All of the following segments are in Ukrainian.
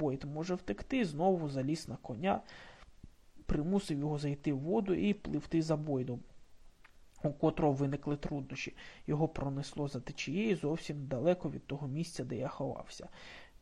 Бойд може втекти, знову заліз на коня, примусив його зайти в воду і пливти за Бойдом, у котрого виникли труднощі. Його пронесло за течією зовсім далеко від того місця, де я ховався.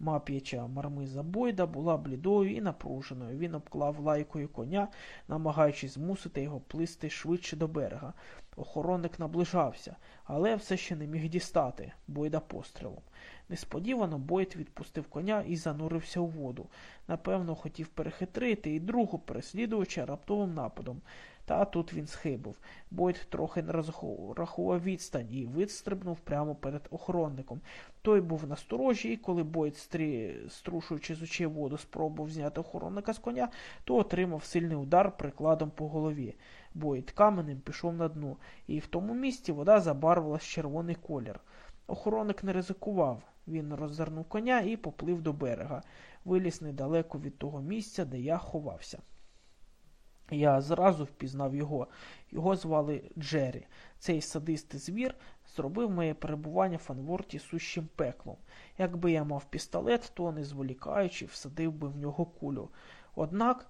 Мап'яча мармиза Бойда була блідою і напруженою. Він обклав лайкою коня, намагаючись змусити його плисти швидше до берега. Охоронник наближався, але все ще не міг дістати Бойда пострілом. Несподівано Бойд відпустив коня і занурився у воду. Напевно, хотів перехитрити і друга переслідувача раптовим нападом. Та тут він схибив. Бойд трохи не розрахував відстань і вистрибнув прямо перед охоронником. Той був насторожі, і коли Бойд, стрі... струшуючи з очей воду, спробував зняти охоронника з коня, то отримав сильний удар прикладом по голові. Бойд каменем пішов на дно, і в тому місці вода забарвилась червоний колір. Охоронник не ризикував. Він роззирнув коня і поплив до берега, виліз недалеко від того місця, де я ховався. Я зразу впізнав його. Його звали Джері. Цей садистий звір зробив моє перебування в Фанворті сущим пеклом. Якби я мав пістолет, то, не зволікаючи, всадив би в нього кулю. Однак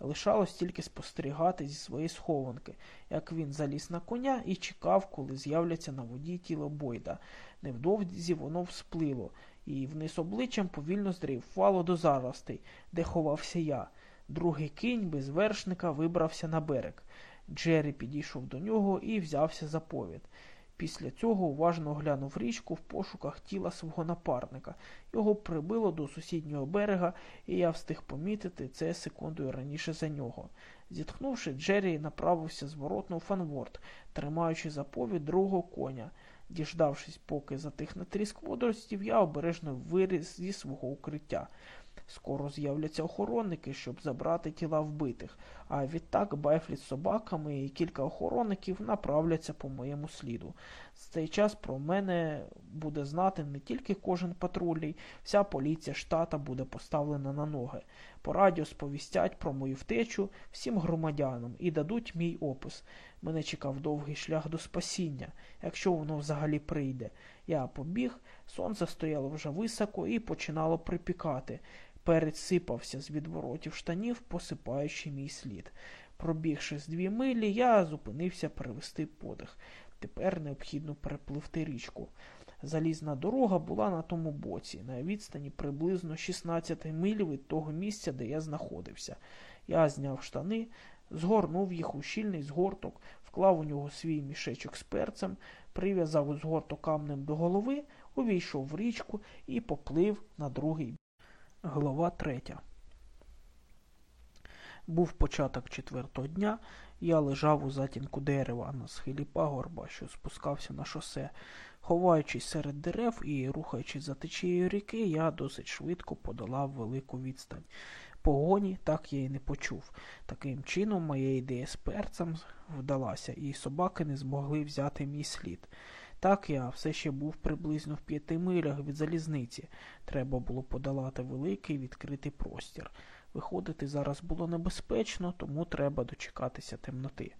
лишалось тільки спостерігати зі своєї схованки, як він заліз на коня і чекав, коли з'являться на воді тіло Бойда. Невдовзі воно всплило, і вниз обличчям повільно здрейфувало до заростей, де ховався я. Другий кінь без вершника вибрався на берег. Джері підійшов до нього і взявся за повід. Після цього уважно оглянув річку в пошуках тіла свого напарника. Його прибило до сусіднього берега, і я встиг помітити це секундою раніше за нього. Зітхнувши, Джері направився зворотно у Фанворд, тримаючи за повід другого коня. Діждавшись, поки затихне тріск водоростів, я обережно виріс зі свого укриття. Скоро з'являться охоронники, щоб забрати тіла вбитих, а відтак Байфліт з собаками і кілька охоронників направляться по моєму сліду. З цей час про мене буде знати не тільки кожен патрульний, вся поліція штата буде поставлена на ноги. По радіо сповістять про мою втечу всім громадянам і дадуть мій опис. Мене чекав довгий шлях до спасіння, якщо воно взагалі прийде. Я побіг, сонце стояло вже високо і починало припікати. Перець сипався з відворотів штанів, посипаючи мій слід. Пробігши з дві милі, я зупинився перевести подих. Тепер необхідно перепливти річку. Залізна дорога була на тому боці, на відстані приблизно 16 миль від того місця, де я знаходився. Я зняв штани, згорнув їх у щільний згорток, вклав у нього свій мішечок з перцем, прив'язав згорток камнем до голови, увійшов в річку і поплив на другий Глава третя. Був початок четвертого дня. Я лежав у затінку дерева на схилі пагорба, що спускався на шосе. Ховаючись серед дерев і рухаючись за течією ріки, я досить швидко подолав велику відстань. Погоні так я й не почув. Таким чином, моя ідея з перцем вдалася, і собаки не змогли взяти мій слід. Так я все ще був приблизно в п'яти милях від залізниці. Треба було подолати великий відкритий простір. Виходити зараз було небезпечно, тому треба дочекатися темноти.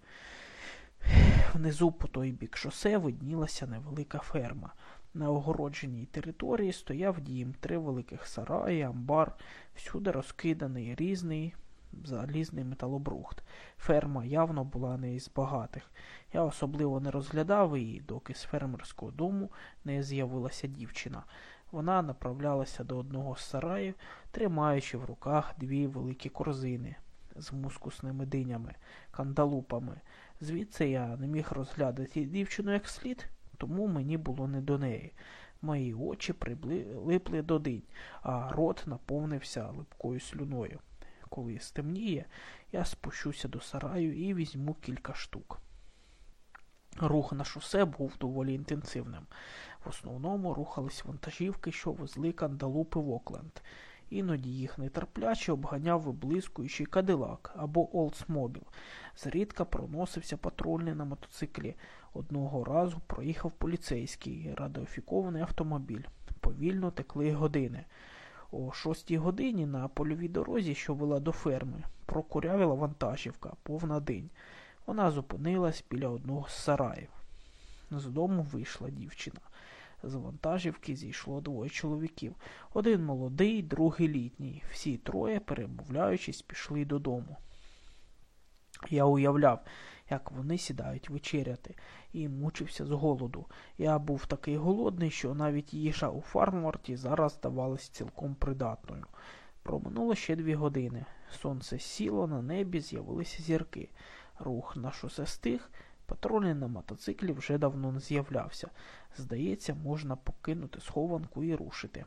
Внизу по той бік шосе виднілася невелика ферма. На огородженій території стояв дім, три великих сараї, амбар, всюди розкиданий різний залізний металобрухт. Ферма явно була не із багатих. Я особливо не розглядав її, доки з фермерського дому не з'явилася дівчина. Вона направлялася до одного з сараїв, тримаючи в руках дві великі корзини з мускусними динями, кандалупами. Звідси я не міг розглядати дівчину як слід, тому мені було не до неї. Мої очі прилипли до динь, а рот наповнився липкою слюною. Коли стемніє, я спущуся до сараю і візьму кілька штук. Рух на шосе був доволі інтенсивним. В основному рухались вантажівки, що везли кандалупи в Окленд. Іноді їх нетерпляче обганяв виблискуючий кадилак або Олдсмобіл. Зрідка проносився патрульний на мотоциклі. Одного разу проїхав поліцейський радіофікований автомобіль. Повільно текли години. О шостій годині на польовій дорозі, що вела до ферми, прокурявила вантажівка, повна день. Вона зупинилась біля одного з сараїв. З дому вийшла дівчина. З вантажівки зійшло двоє чоловіків. Один молодий, другий літній. Всі троє, перемовляючись, пішли додому. Я уявляв, як вони сідають вечеряти, і мучився з голоду. Я був такий голодний, що навіть їжа у фарморті зараз здавалась цілком придатною. Проминуло ще дві години. Сонце сіло, на небі з'явилися зірки. Рух на шосе стих, патрульний на мотоциклі вже давно не з'являвся. Здається, можна покинути схованку і рушити.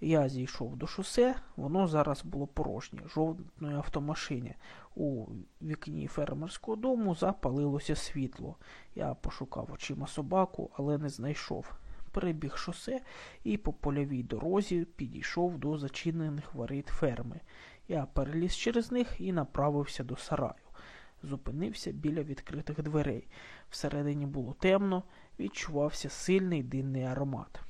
Я зійшов до шосе, воно зараз було порожнє, жовтної автомашині. У вікні фермерського дому запалилося світло. Я пошукав очима собаку, але не знайшов. Перебіг шосе і по польовій дорозі підійшов до зачинених воріт ферми. Я переліз через них і направився до сараю. Зупинився біля відкритих дверей. Всередині було темно, відчувався сильний динний аромат.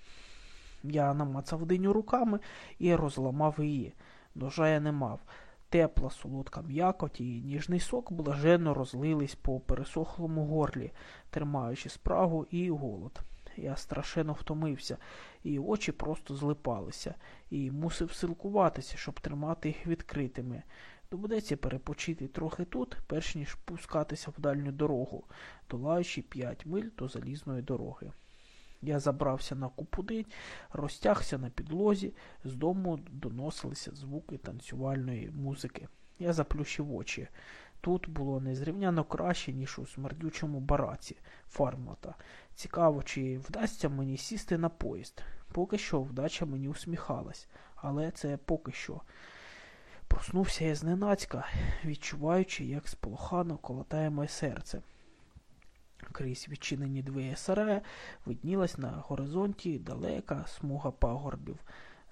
Я намацав диню руками і розламав її. Ножа я не мав. Тепла, солодка м'якоть і ніжний сок блаженно розлились по пересохлому горлі, тримаючи спрагу і голод. Я страшенно втомився, і очі просто злипалися, і мусив силкуватися, щоб тримати їх відкритими. Доведеться перепочити трохи тут, перш ніж пускатися в дальню дорогу, долаючи п'ять миль до залізної дороги. Я забрався на купудинь, розтягся на підлозі, з дому доносилися звуки танцювальної музики. Я заплющив очі. Тут було незрівняно краще, ніж у смердючому бараці фармата. Цікаво, чи вдасться мені сісти на поїзд. Поки що вдача мені усміхалась, але це поки що. Проснувся я зненацька, відчуваючи, як сполохано колотає моє серце. Крізь відчинені двері сарая виднілась на горизонті далека смуга пагорбів.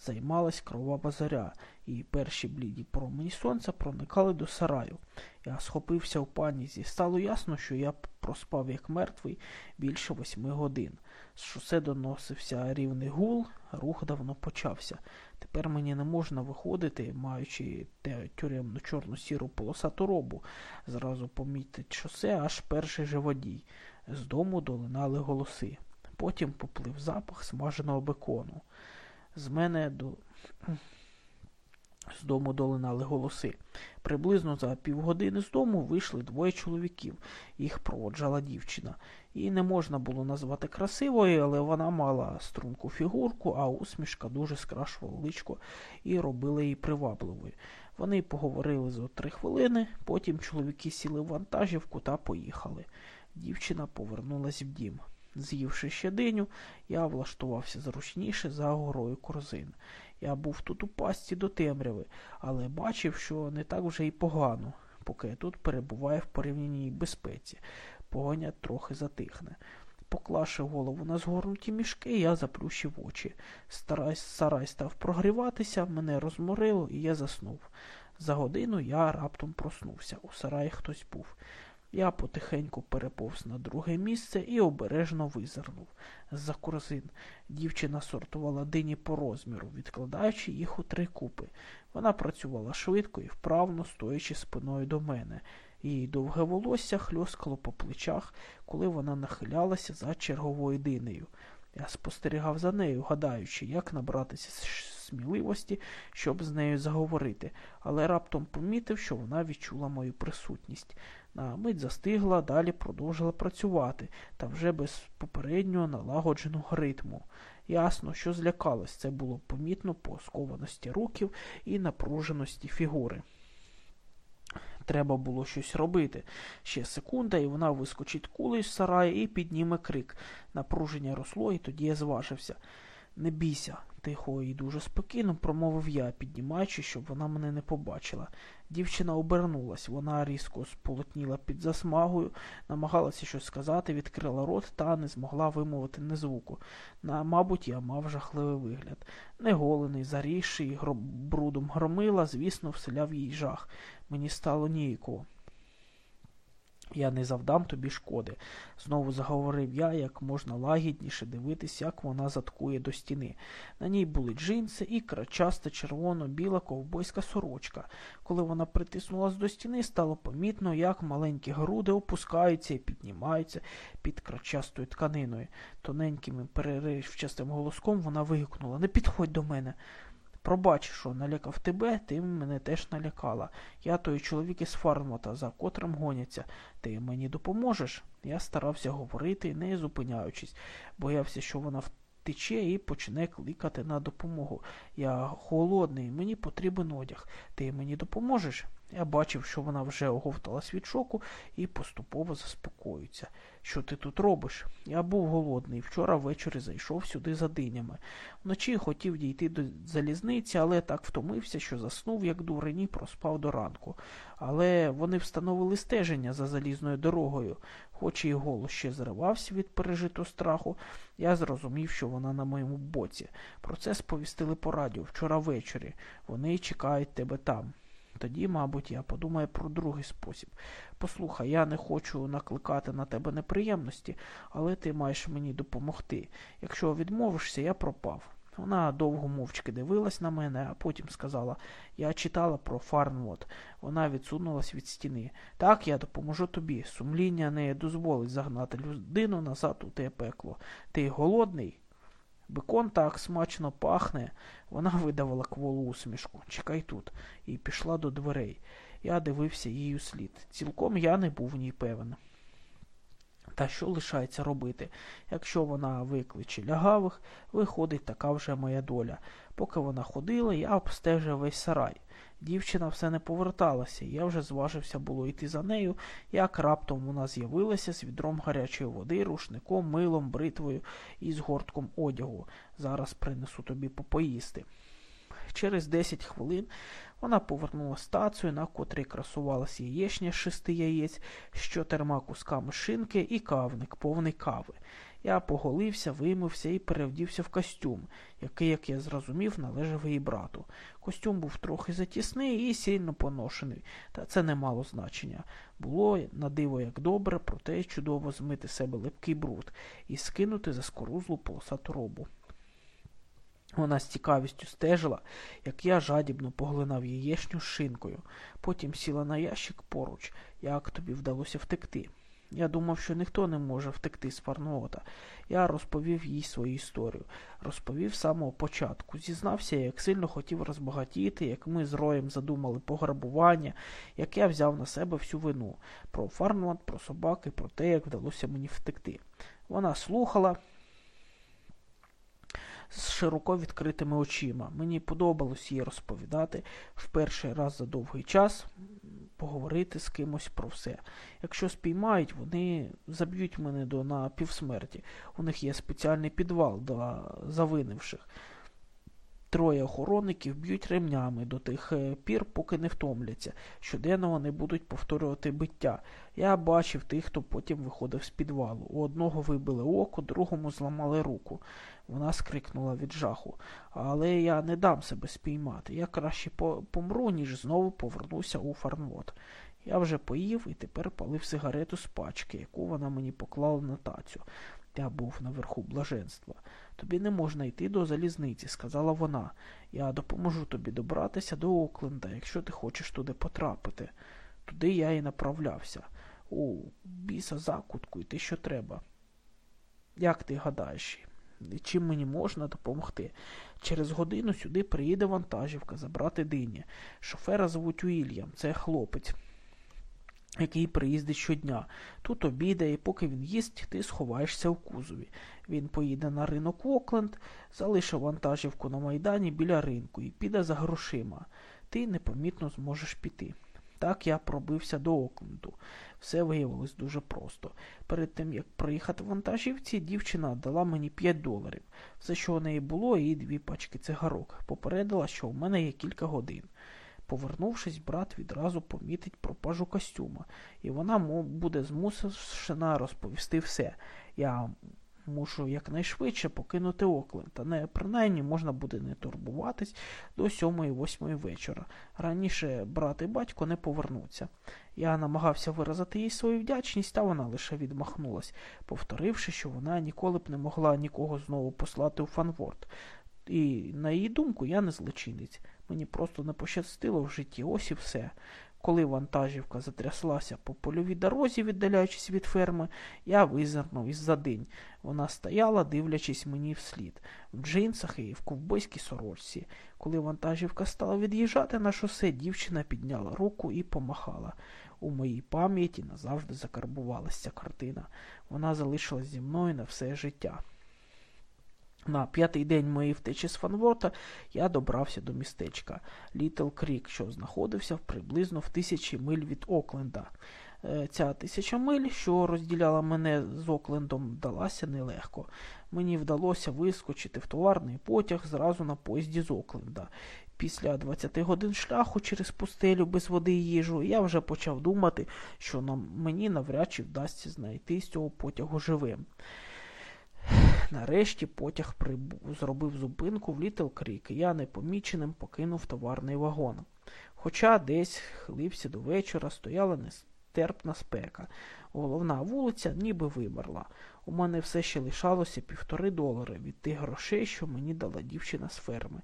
Займалась кровава зоря, і перші бліді промені сонця проникали до сараю. Я схопився в панізі. Стало ясно, що я проспав як мертвий більше восьми годин. З шосе доносився рівний гул, рух давно почався. Тепер мені не можна виходити, маючи те тюремну чорну сіру полосату робу. Зразу помітить шосе аж перший же водій. З дому долинали голоси. Потім поплив запах смаженого бекону. З мене до. З дому долинали голоси. Приблизно за півгодини з дому вийшли двоє чоловіків. Їх проводжала дівчина. Її не можна було назвати красивою, але вона мала струнку фігурку, а усмішка дуже скрашувала личко і робила її привабливою. Вони поговорили за три хвилини, потім чоловіки сіли в вантажівку та поїхали. Дівчина повернулась в дім. З'ївши ще диню, я влаштувався зручніше за горою корзин. Я був тут у пастці до темряви, але бачив, що не так вже й погано, поки я тут перебуваю в порівняній безпеці. Погоня трохи затихне. Поклавши голову на згорнуті мішки, я заплющив очі. Старай, сарай став прогріватися, мене розморило, і я заснув. За годину я раптом проснувся. У сараї хтось був. Я потихеньку переповз на друге місце і обережно визирнув. З-за корзин дівчина сортувала дині по розміру, відкладаючи їх у три купи. Вона працювала швидко і вправно, стоячи спиною до мене. Її довге волосся хльоскало по плечах, коли вона нахилялася за черговою динею. Я спостерігав за нею, гадаючи, як набратися сміливості, щоб з нею заговорити, але раптом помітив, що вона відчула мою присутність. На мить застигла, далі продовжила працювати, та вже без попереднього налагодженого ритму. Ясно, що злякалась, це було помітно по скованості руків і напруженості фігури. Треба було щось робити. Ще секунда, і вона вискочить кулею з сараю і підніме крик. Напруження росло, і тоді я зважився. Не бійся, тихо і дуже спокійно промовив я, піднімаючи, щоб вона мене не побачила. Дівчина обернулась, вона різко сполотніла під засмагою, намагалася щось сказати, відкрила рот та не змогла вимовити ні звуку. На, Мабуть, я мав жахливий вигляд. Неголений, зарісший, гроб... брудом громила, звісно, вселяв їй жах. Мені стало ніяково. Я не завдам тобі шкоди. Знову заговорив я, як можна лагідніше дивитись, як вона заткує до стіни. На ній були джинси і крачаста червоно-біла ковбойська сорочка. Коли вона притиснулась до стіни, стало помітно, як маленькі груди опускаються і піднімаються під крачастою тканиною. Тоненьким переривчастим голоском вона вигукнула Не підходь до мене. Пробач, що налякав тебе, ти мене теж налякала. Я той чоловік із Фармота, за котрим гоняться. Ти мені допоможеш? Я старався говорити, не зупиняючись, боявся, що вона втече і почне кликати на допомогу. Я холодний, мені потрібен одяг. Ти мені допоможеш? Я бачив, що вона вже оговталась від шоку і поступово заспокоюється. Що ти тут робиш? Я був голодний. Вчора ввечері зайшов сюди за динями. Вночі хотів дійти до залізниці, але так втомився, що заснув, як дурень, і проспав до ранку. Але вони встановили стеження за залізною дорогою. Хоч і голос ще зривався від пережитого страху, я зрозумів, що вона на моєму боці. Про це сповістили по радіо вчора ввечері. Вони чекають тебе там. Тоді, мабуть, я подумаю про другий спосіб. Послухай, я не хочу накликати на тебе неприємності, але ти маєш мені допомогти. Якщо відмовишся, я пропав. Вона довго мовчки дивилась на мене, а потім сказала я читала про Фарнвот. Вона відсунулась від стіни. Так, я допоможу тобі. Сумління не дозволить загнати людину назад у те пекло. Ти голодний? Бекон так смачно пахне. Вона видавала кволу усмішку. Чекай тут, і пішла до дверей. Я дивився її слід. Цілком я не був в ній певен. Та що лишається робити? Якщо вона викличе лягавих, виходить така вже моя доля. Поки вона ходила, я обстежив весь сарай. Дівчина все не поверталася, я вже зважився було йти за нею, як раптом вона з'явилася з відром гарячої води, рушником, милом, бритвою і з гортком одягу. Зараз принесу тобі попоїсти. Через 10 хвилин вона повернула стацію, на котрій красувалася яєчня з шести яєць з чотирма кусками шинки і кавник, повний кави. Я поголився, вимився і перевдівся в костюм, який, як я зрозумів, належав її брату. Костюм був трохи затісний і сильно поношений, та це не мало значення. Було на диво як добре, проте чудово змити себе липкий бруд і скинути за скорузлу полосату робу. Вона з цікавістю стежила, як я жадібно поглинав яєчню шинкою. Потім сіла на ящик поруч, як тобі вдалося втекти. Я думав, що ніхто не може втекти з Фарноота. Я розповів їй свою історію, розповів з самого початку. Зізнався, як сильно хотів розбагатіти, як ми з Роєм задумали пограбування, як я взяв на себе всю вину про Фарнот, про собаки, про те, як вдалося мені втекти. Вона слухала з широко відкритими очима. Мені подобалось їй розповідати в перший раз за довгий час поговорити з кимось про все. Якщо спіймають, вони заб'ють мене до на півсмерті. У них є спеціальний підвал для завинивших. Троє охоронників б'ють ремнями до тих е, пір, поки не втомляться. Щоденно вони будуть повторювати биття. Я бачив тих, хто потім виходив з підвалу. У одного вибили око, другому зламали руку. Вона скрикнула від жаху. Але я не дам себе спіймати. Я краще помру, ніж знову повернуся у фарнвот. Я вже поїв і тепер палив сигарету з пачки, яку вона мені поклала на тацю. Я був наверху блаженства. Тобі не можна йти до залізниці, сказала вона. Я допоможу тобі добратися до Окленда, якщо ти хочеш туди потрапити. Туди я і направлявся. У біса закутку йти що треба. Як ти гадаєш, чим мені можна допомогти? Через годину сюди приїде вантажівка забрати дині. Шофера звуть Уільям, це хлопець який приїздить щодня. Тут обідає, і поки він їсть, ти сховаєшся в кузові. Він поїде на ринок Окленд, залишив вантажівку на майдані біля ринку і піде за грошима. Ти непомітно зможеш піти. Так я пробився до Окленду. Все виявилось дуже просто. Перед тим, як приїхати в вантажівці, дівчина дала мені 5 доларів. Все, що у неї було, і дві пачки цигарок. Попередила, що в мене є кілька годин. Повернувшись, брат відразу помітить пропажу костюма, і вона буде змусена розповісти все. Я Мушу якнайшвидше покинути Окленд, та не принаймні можна буде не турбуватись до сьомої-восьмої вечора. Раніше брат і батько не повернуться. Я намагався виразити їй свою вдячність, та вона лише відмахнулась, повторивши, що вона ніколи б не могла нікого знову послати у Фанворд. І, на її думку, я не злочинець. Мені просто не пощастило в житті, ось і все. Коли вантажівка затряслася по польовій дорозі, віддаляючись від ферми, я визирнув із-за день. Вона стояла, дивлячись мені вслід, в джинсах і в ковбойській сорочці. Коли вантажівка стала від'їжджати на шосе, дівчина підняла руку і помахала. У моїй пам'яті назавжди закарбувалася картина. Вона залишилась зі мною на все життя. На п'ятий день моєї втечі з Фанворта я добрався до містечка Літл Крік, що знаходився приблизно в тисячі миль від Окленда. Е, ця тисяча миль, що розділяла мене з Оклендом, далася нелегко. Мені вдалося вискочити в товарний потяг зразу на поїзді з Окленда. Після 20 годин шляху через пустелю без води і їжу я вже почав думати, що мені навряд чи вдасться знайти з цього потягу живим. Нарешті потяг прибув, зробив зупинку в Літл Крік, і я непоміченим покинув товарний вагон. Хоча десь хилився до вечора, стояла нестерпна спека. Головна вулиця ніби вимерла. У мене все ще лишалося півтори долари від тих грошей, що мені дала дівчина з ферми.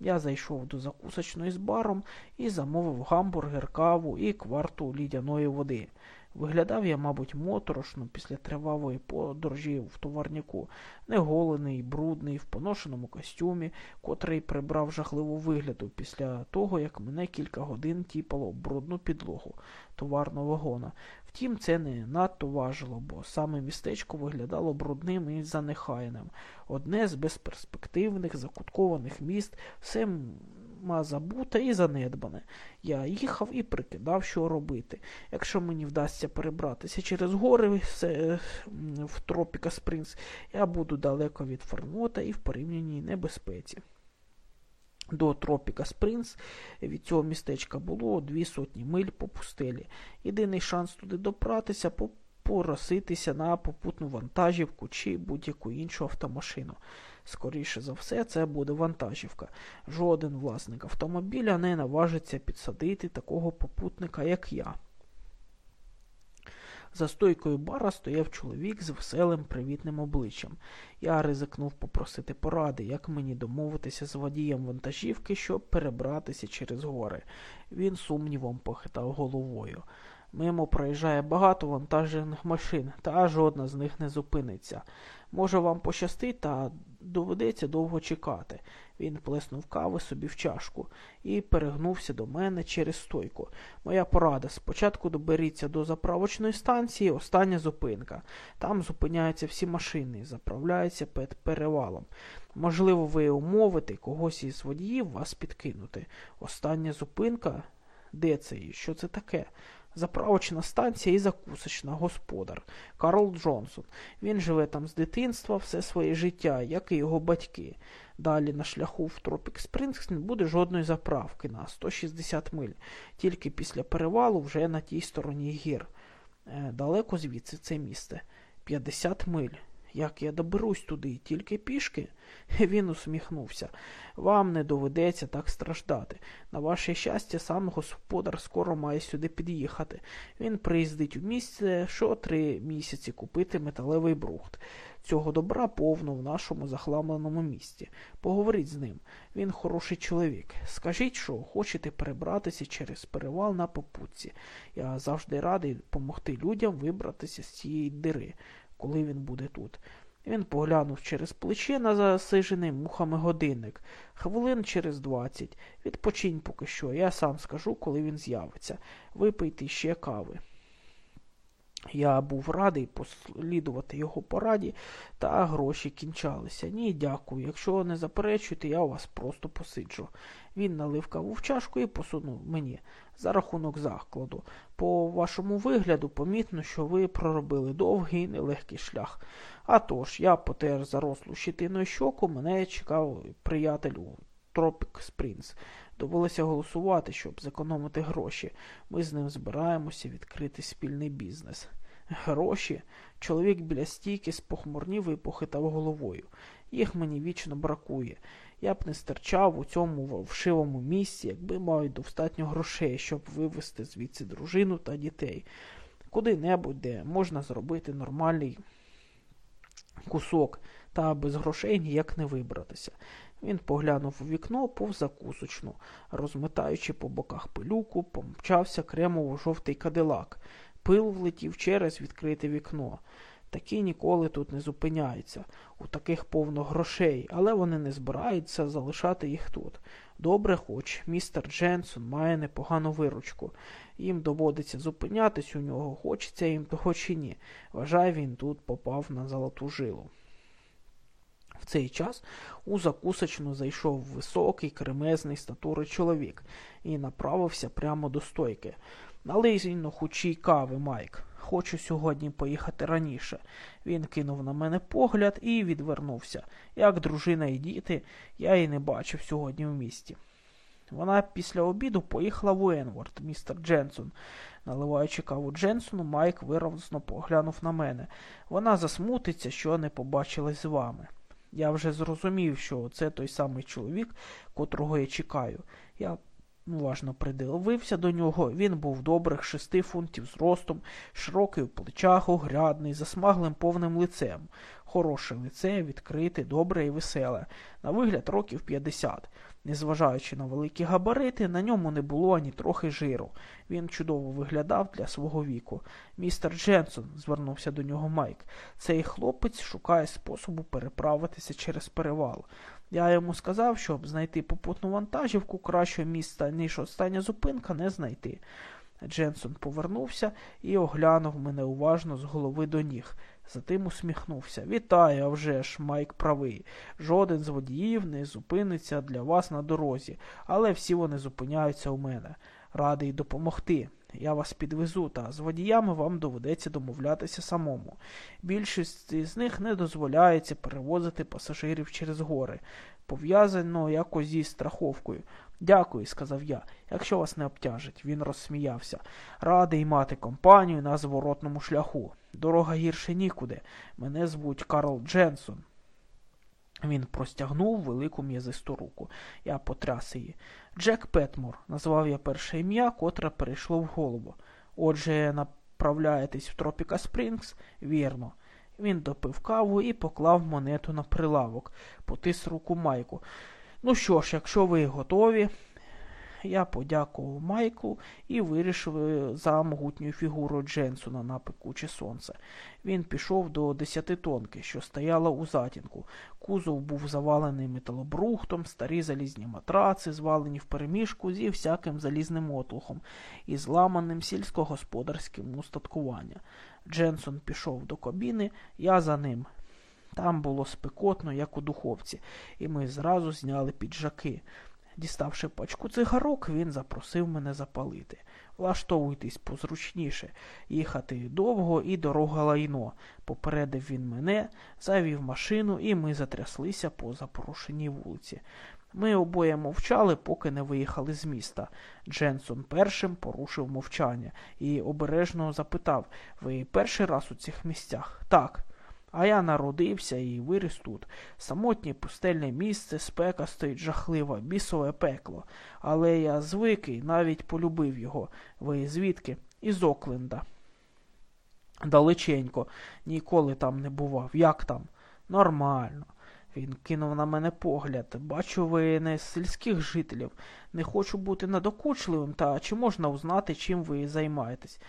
Я зайшов до закусочної з баром і замовив гамбургер, каву і кварту лідяної води. Виглядав я, мабуть, моторошно після тривалої подорожі в товарняку, неголений, брудний, в поношеному костюмі, котрий прибрав жахливу вигляду після того, як мене кілька годин тіпало брудну підлогу товарного вагона. Втім, це не надто важило, бо саме містечко виглядало брудним і занехайним. Одне з безперспективних, закуткованих міст, все забуте і занедбане. Я їхав і прикидав, що робити. Якщо мені вдасться перебратися через гори в Тропіка Спринц, я буду далеко від Фернота і в порівняній небезпеці. До Тропіка Спринц від цього містечка було дві сотні миль по пустелі. Єдиний шанс туди допратися пороситися на попутну вантажівку чи будь-яку іншу автомашину. Скоріше за все, це буде вантажівка. Жоден власник автомобіля не наважиться підсадити такого попутника, як я. За стойкою бара стояв чоловік з веселим привітним обличчям. Я ризикнув попросити поради, як мені домовитися з водієм вантажівки, щоб перебратися через гори. Він сумнівом похитав головою. Мимо проїжджає багато вантажних машин, та жодна з них не зупиниться. Може, вам пощастить, та доведеться довго чекати. Він плеснув кави собі в чашку і перегнувся до мене через стойку. Моя порада. Спочатку доберіться до заправочної станції, остання зупинка. Там зупиняються всі машини заправляються перед перевалом. Можливо, ви умовите когось із водіїв вас підкинути. Остання зупинка? Де це і що це таке? Заправочна станція і закусочна, господар Карл Джонсон. Він живе там з дитинства все своє життя, як і його батьки. Далі на шляху в Тропік Спрингс не буде жодної заправки на 160 миль, тільки після перевалу вже на тій стороні гір. Е, далеко звідси це місце. 50 миль. Як я доберусь туди, тільки пішки? Він усміхнувся. Вам не доведеться так страждати. На ваше щастя, сам господар скоро має сюди під'їхати. Він приїздить у місце, що три місяці купити металевий брухт. Цього добра повно в нашому захламленому місті. Поговоріть з ним. Він хороший чоловік. Скажіть, що хочете перебратися через перевал на попутці. Я завжди радий допомогти людям вибратися з цієї дири коли він буде тут. Він поглянув через плече на засижений мухами годинник. Хвилин через двадцять. Відпочинь поки що, я сам скажу, коли він з'явиться. Випийте ще кави. Я був радий послідувати його пораді, та гроші кінчалися. Ні, дякую. Якщо не заперечуєте, я у вас просто посиджу. Він налив каву в чашку і посунув мені за рахунок закладу. По вашому вигляду помітно, що ви проробили довгий і нелегкий шлях. А тож, я потер зарослу щитиною щоку, мене чекав приятель у Тропік Спрінс. Довелося голосувати, щоб зекономити гроші. Ми з ним збираємося відкрити спільний бізнес. Гроші. Чоловік біля стійки спохмурнів і похитав головою. Їх мені вічно бракує. Я б не стерчав у цьому вшивому місці, якби мав достатньо грошей, щоб вивезти звідси дружину та дітей. Куди-небудь, де можна зробити нормальний кусок, та без грошей ніяк не вибратися. Він поглянув у вікно повз закусочну, розмитаючи по боках пилюку, помчався кремово жовтий кадилак. Пил влетів через відкрите вікно. Такі ніколи тут не зупиняються. У таких повно грошей, але вони не збираються залишати їх тут. Добре, хоч містер Дженсон має непогану виручку. Їм доводиться зупинятись у нього, хочеться їм того чи ні. Вважає, він тут попав на золоту жилу. В цей час у закусочну зайшов високий, кремезний статури чоловік і направився прямо до стойки. Налий ну, хучій кави, Майк. Хочу сьогодні поїхати раніше. Він кинув на мене погляд і відвернувся. Як дружина і діти, я її не бачив сьогодні в місті. Вона після обіду поїхала в Уенворд, містер Дженсон. Наливаючи каву Дженсону, Майк виразно поглянув на мене. Вона засмутиться, що не побачилась з вами. Я вже зрозумів, що це той самий чоловік, котрого я чекаю. Я уважно придивився до нього. Він був добрих шести фунтів зростом, широкий у плечах, огрядний, засмаглим повним лицем. Хороше лице, відкрите, добре і веселе, на вигляд років 50. Незважаючи на великі габарити, на ньому не було ані трохи жиру. Він чудово виглядав для свого віку. Містер Дженсон, звернувся до нього Майк, цей хлопець шукає способу переправитися через перевал. Я йому сказав, щоб знайти попутну вантажівку кращого міста, ніж остання зупинка, не знайти. Дженсон повернувся і оглянув мене уважно з голови до ніг. Затим усміхнувся. Вітаю, а вже ж, Майк правий. Жоден з водіїв не зупиниться для вас на дорозі, але всі вони зупиняються у мене. Радий допомогти. Я вас підвезу, та з водіями вам доведеться домовлятися самому. Більшість з них не дозволяється перевозити пасажирів через гори, пов'язано якось зі страховкою. Дякую, сказав я, якщо вас не обтяжить. Він розсміявся. Радий мати компанію на зворотному шляху. Дорога гірше нікуди. Мене звуть Карл Дженсон. Він простягнув велику м'язисту руку. Я потряс її. Джек Петмор, назвав я перше ім'я, котре перейшло в голову. Отже, направляєтесь в Тропіка Спрінгс? Вірно. Він допив каву і поклав монету на прилавок, потис руку Майку. Ну що ж, якщо ви готові, я подякував Майклу і вирішив е, за могутню фігуру Дженсона на пекуче сонце. Він пішов до десятитонки, що стояла у затінку. Кузов був завалений металобрухтом, старі залізні матраци, звалені в переміжку зі всяким залізним отлухом і зламаним сільськогосподарським устаткування. Дженсон пішов до кабіни, я за ним. Там було спекотно, як у духовці, і ми зразу зняли піджаки. Діставши пачку цигарок, він запросив мене запалити. Влаштовуйтесь позручніше, їхати довго і дорога лайно. Попередив він мене, завів машину, і ми затряслися по запорошеній вулиці. Ми обоє мовчали, поки не виїхали з міста. Дженсон першим порушив мовчання і обережно запитав Ви перший раз у цих місцях? Так. А я народився і виріс тут. Самотнє пустельне місце, спека стоїть жахлива, бісове пекло. Але я звик і навіть полюбив його. Ви звідки? Із Окленда. Далеченько, ніколи там не бував. Як там? Нормально. Він кинув на мене погляд. Бачу, ви не з сільських жителів. Не хочу бути надокучливим, та чи можна узнати, чим ви займаєтесь?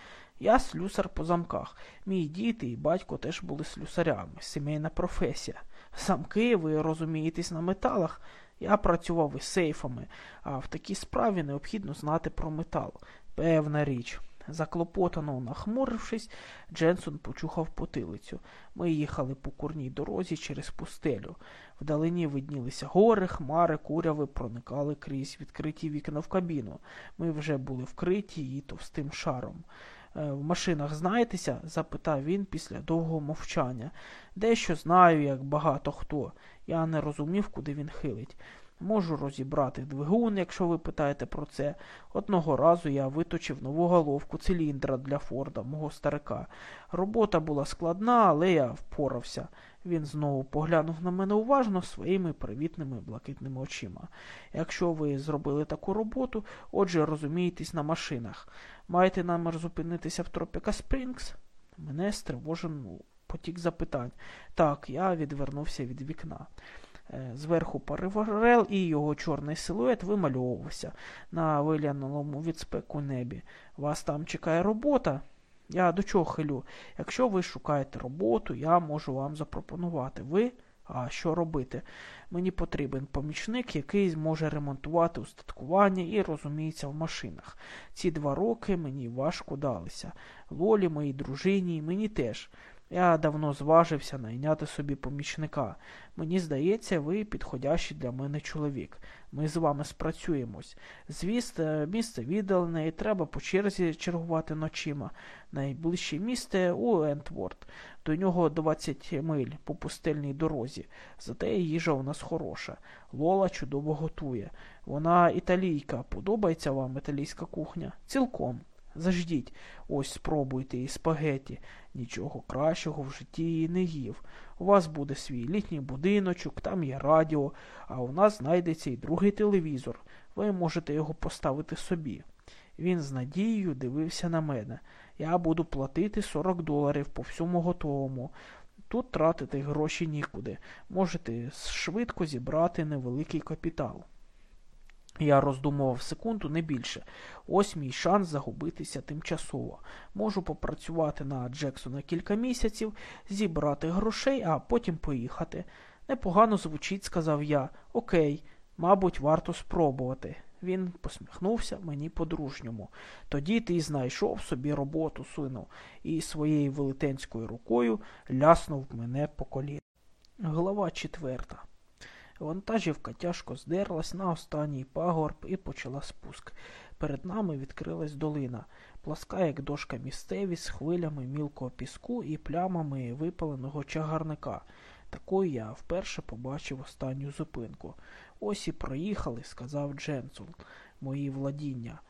Я слюсар по замках. Мій діти і батько теж були слюсарями. Сімейна професія. Замки, ви розумієтесь на металах. Я працював із сейфами, а в такій справі необхідно знати про метал. Певна річ. Заклопотано нахмурившись, Дженсон почухав потилицю. Ми їхали по курній дорозі через пустелю. Вдалині виднілися гори, хмари, куряви проникали крізь відкриті вікна в кабіну. Ми вже були вкриті її товстим шаром. «Е, в машинах знаєтеся? запитав він після довгого мовчання. Дещо знаю, як багато хто. Я не розумів, куди він хилить. Можу розібрати двигун, якщо ви питаєте про це. Одного разу я виточив нову головку циліндра для Форда, мого старика. Робота була складна, але я впорався. Він знову поглянув на мене уважно своїми привітними блакитними очима. Якщо ви зробили таку роботу, отже, розумієтесь на машинах. Маєте намір зупинитися в Тропіка Спрінгс? Мене стривожив потік запитань. Так, я відвернувся від вікна. Е, зверху париварел і його чорний силует вимальовувався на виляному від спеку небі. Вас там чекає робота? Я до чого хилю? Якщо ви шукаєте роботу, я можу вам запропонувати. Ви? А що робити? Мені потрібен помічник, який зможе ремонтувати устаткування і розуміється в машинах. Ці два роки мені важко далися. Лолі, моїй дружині, мені теж. Я давно зважився найняти собі помічника. Мені здається, ви підходящий для мене чоловік. Ми з вами спрацюємось. Звісно, місце віддалене і треба по черзі чергувати ночима. Найближче місце у Ентворд. До нього 20 миль по пустельній дорозі. Зате їжа у нас хороша. Лола чудово готує. Вона італійка. Подобається вам італійська кухня? Цілком. Заждіть, ось спробуйте і спагеті. Нічого кращого в житті не їв. У вас буде свій літній будиночок, там є радіо, а у нас знайдеться і другий телевізор. Ви можете його поставити собі. Він з надією дивився на мене. Я буду платити 40 доларів по всьому готовому. Тут тратити гроші нікуди. Можете швидко зібрати невеликий капітал. Я роздумував секунду, не більше. Ось мій шанс загубитися тимчасово. Можу попрацювати на Джексона кілька місяців, зібрати грошей, а потім поїхати. Непогано звучить, сказав я. Окей, мабуть, варто спробувати. Він посміхнувся мені по-дружньому. Тоді ти знайшов собі роботу, сину, і своєю велетенською рукою ляснув мене по коліну. Глава четверта. Вантажівка тяжко здерлась на останній пагорб і почала спуск. Перед нами відкрилась долина, пласка, як дошка місцевість, з хвилями мілкого піску і плямами випаленого чагарника. Такою я вперше побачив останню зупинку. Ось і проїхали, сказав Дженсун, мої владіння.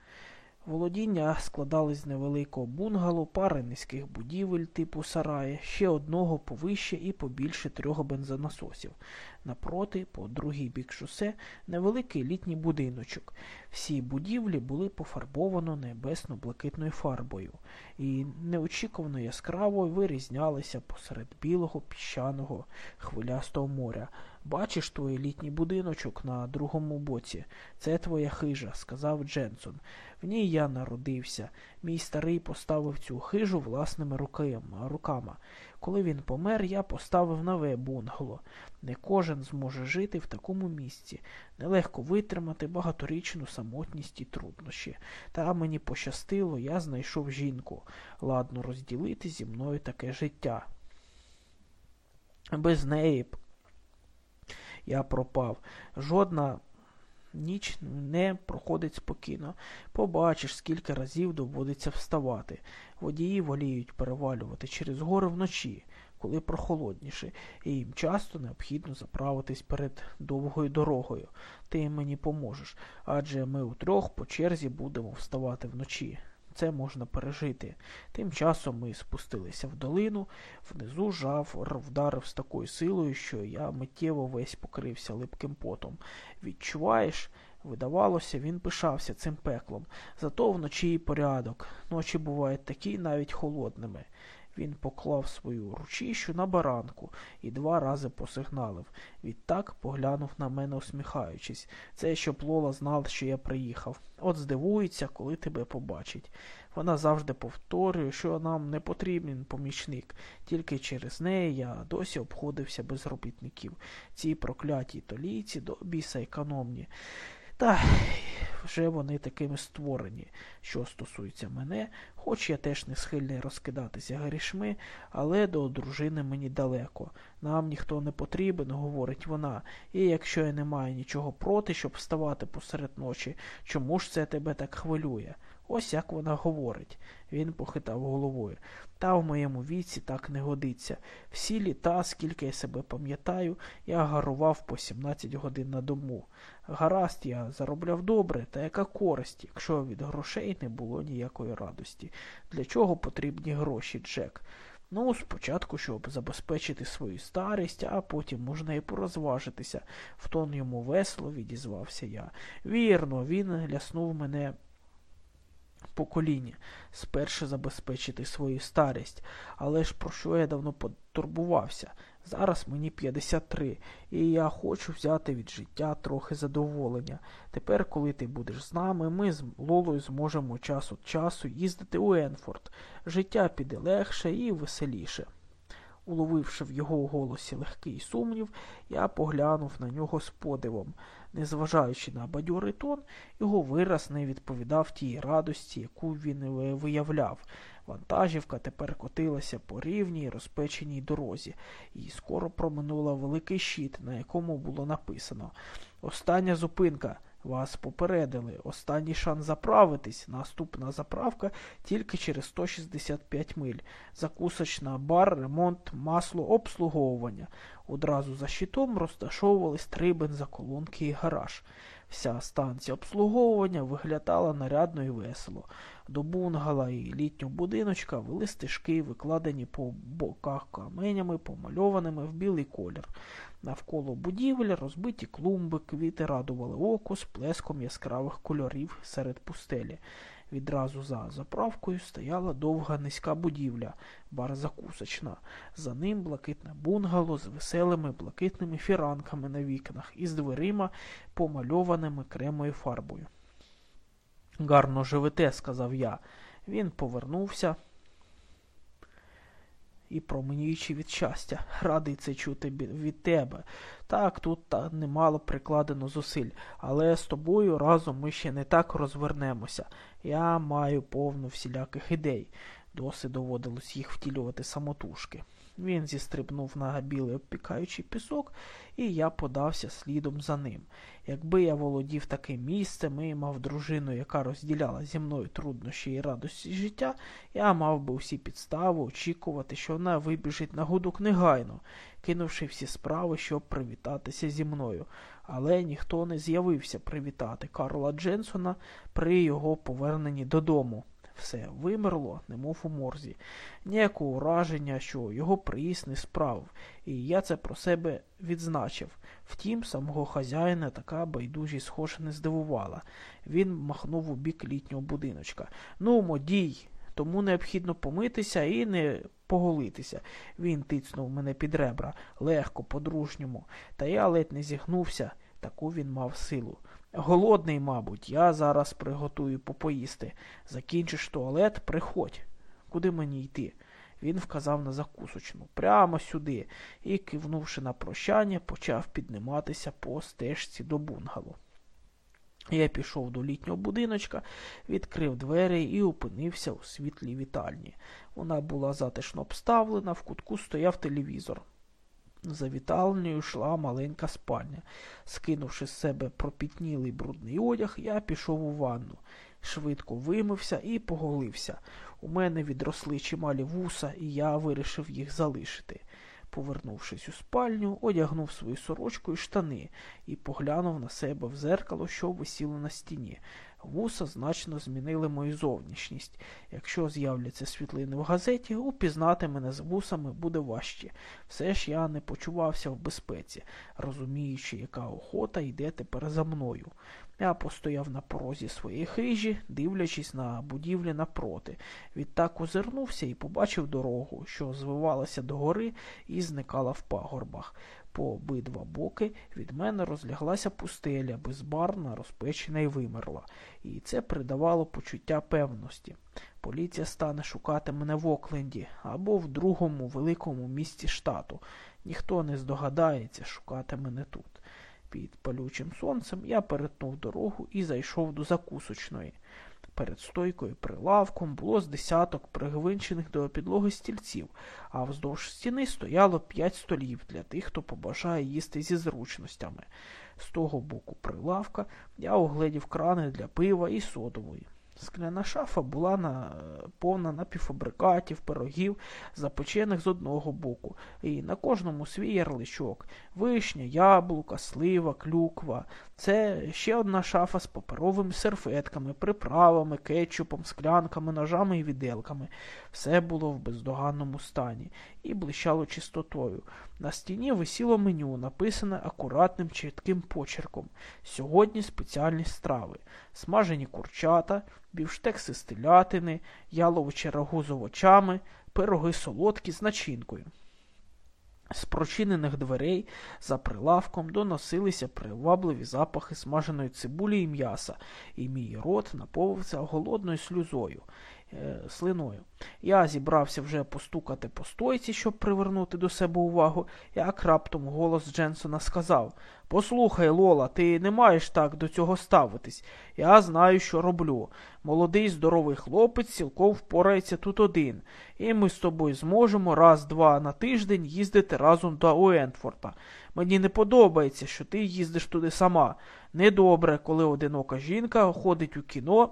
Володіння складались з невеликого бунгало, пари низьких будівель типу сараї, ще одного повище і побільше трьох бензонасосів. Напроти, по другий бік шосе, невеликий літній будиночок. Всі будівлі були пофарбовано небесно-блакитною фарбою і неочікувано яскраво вирізнялися посеред білого піщаного хвилястого моря. Бачиш твій літній будиночок на другому боці. Це твоя хижа, сказав Дженсон. В ній я народився. Мій старий поставив цю хижу власними руками. Коли він помер, я поставив нове бунгало. Не кожен зможе жити в такому місці. Нелегко витримати багаторічну самотність і труднощі. Та мені пощастило, я знайшов жінку. Ладно розділити зі мною таке життя. Без неї б я пропав. Жодна ніч не проходить спокійно. Побачиш, скільки разів доводиться вставати. Водії воліють перевалювати через гори вночі, коли прохолодніше, і їм часто необхідно заправитись перед довгою дорогою. Ти мені поможеш, адже ми утрьох по черзі будемо вставати вночі. Це можна пережити. Тим часом ми спустилися в долину, внизу жав вдарив з такою силою, що я миттєво весь покрився липким потом. Відчуваєш? Видавалося, він пишався цим пеклом. Зато вночі і порядок. Ночі бувають такі навіть холодними. Він поклав свою ручищу на баранку і два рази посигналив. Відтак поглянув на мене, усміхаючись. Це щоб Лола знала, що я приїхав. От здивується, коли тебе побачить. Вона завжди повторює, що нам не потрібен помічник. Тільки через неї я досі обходився без робітників. Ці прокляті толійці до біса економні. Та вже вони такими створені, що стосується мене, хоч я теж не схильний розкидатися грішми, але до дружини мені далеко. Нам ніхто не потрібен, говорить вона, і якщо я не маю нічого проти, щоб вставати посеред ночі, чому ж це тебе так хвилює? Ось як вона говорить. Він похитав головою. Та в моєму віці так не годиться. Всі літа, скільки я себе пам'ятаю, я гарував по 17 годин на дому. Гаразд, я заробляв добре, та яка користь, якщо від грошей не було ніякої радості. Для чого потрібні гроші, Джек? Ну, спочатку, щоб забезпечити свою старість, а потім можна і порозважитися. В тон йому весело відізвався я. Вірно, він ляснув мене по коліні, спершу забезпечити свою старість. Але ж про що я давно потурбувався? Зараз мені 53, і я хочу взяти від життя трохи задоволення. Тепер, коли ти будеш з нами, ми з Лолою зможемо час від часу їздити у Енфорд. Життя піде легше і веселіше. Уловивши в його голосі легкий сумнів, я поглянув на нього з подивом. Незважаючи на бадьорий тон, його вираз не відповідав тій радості, яку він виявляв. Вантажівка тепер котилася по рівній розпеченій дорозі, і скоро проминула великий щит, на якому було написано Остання зупинка. Вас попередили. Останній шанс заправитись. Наступна заправка тільки через 165 миль. Закусочна, бар, ремонт, масло, обслуговування. Одразу за щитом розташовувались три бензоколонки і гараж. Вся станція обслуговування виглядала нарядно і весело. До бунгала і літнього будиночка вели стежки, викладені по боках каменями, помальованими в білий колір. Навколо будівель розбиті клумби, квіти радували око з плеском яскравих кольорів серед пустелі. Відразу за заправкою стояла довга низька будівля, бар закусочна. За ним блакитне бунгало з веселими блакитними фіранками на вікнах і з дверима, помальованими кремою фарбою. Гарно живете, сказав я. Він повернувся і променюючи від щастя, радий це чути від тебе. Так, тут та немало прикладено зусиль, але з тобою разом ми ще не так розвернемося. Я маю повну всіляких ідей. Досить доводилось їх втілювати самотужки. Він зістрибнув на білий обпікаючий пісок, і я подався слідом за ним. Якби я володів таким місцем і мав дружину, яка розділяла зі мною труднощі і радості життя, я мав би всі підстави очікувати, що вона вибіжить на гудок негайно, кинувши всі справи, щоб привітатися зі мною. Але ніхто не з'явився привітати Карла Дженсона при його поверненні додому. Все вимерло, немов у морзі, ніякого ураження, що його приїзд не справив, і я це про себе відзначив. Втім, самого хазяїна така байдужість схоже не здивувала. Він махнув у бік літнього будиночка. Ну, модій, тому необхідно помитися і не поголитися. Він тицнув мене під ребра, легко, по-дружньому, та я ледь не зігнувся, таку він мав силу. Голодний, мабуть, я зараз приготую попоїсти. Закінчиш туалет, приходь. Куди мені йти? Він вказав на закусочну, прямо сюди, і, кивнувши на прощання, почав підніматися по стежці до бунгало. Я пішов до літнього будиночка, відкрив двері і опинився у світлій вітальні. Вона була затишно обставлена, в кутку стояв телевізор. За вітальнею йшла маленька спальня. Скинувши з себе пропітнілий брудний одяг, я пішов у ванну. Швидко вимився і поголився. У мене відросли чималі вуса, і я вирішив їх залишити. Повернувшись у спальню, одягнув свою сорочку і штани і поглянув на себе в зеркало, що висіло на стіні. Вуса значно змінили мою зовнішність. Якщо з'являться світлини в газеті, упізнати мене з вусами буде важче. Все ж я не почувався в безпеці, розуміючи, яка охота йде тепер за мною. Я постояв на порозі своєї хижі, дивлячись на будівлі напроти. Відтак озирнувся і побачив дорогу, що звивалася догори і зникала в пагорбах. По обидва боки від мене розляглася пустеля, безбарна, розпечена і вимерла, і це придавало почуття певності. Поліція стане шукати мене в Окленді або в другому великому місті штату. Ніхто не здогадається шукати мене тут. Під палючим сонцем я перетнув дорогу і зайшов до закусочної. Перед стойкою прилавком було з десяток пригвинчених до підлоги стільців, а вздовж стіни стояло п'ять столів для тих, хто побажає їсти зі зручностями. З того боку прилавка я огледів крани для пива і содової. Скляна шафа була на, повна напівфабрикатів, пирогів, запечених з одного боку, і на кожному свій ярличок вишня, яблука, слива, клюква. Це ще одна шафа з паперовими серфетками, приправами, кетчупом, склянками, ножами і віделками. Все було в бездоганному стані і блищало чистотою. На стіні висіло меню, написане акуратним чітким почерком. Сьогодні спеціальні страви, смажені курчата, бівштекси з телятини, яловиче рагу з овочами, пироги солодкі з начинкою. З прочинених дверей за прилавком доносилися привабливі запахи смаженої цибулі і м'яса, і мій рот наповнився голодною сльозою. Е, слиною. Я зібрався вже постукати по стойці, щоб привернути до себе увагу, як раптом голос Дженсона сказав Послухай, Лола, ти не маєш так до цього ставитись. Я знаю, що роблю. Молодий здоровий хлопець цілком впорається тут один, і ми з тобою зможемо раз-два на тиждень їздити разом до Уентфорта. Мені не подобається, що ти їздиш туди сама. Недобре, коли одинока жінка ходить у кіно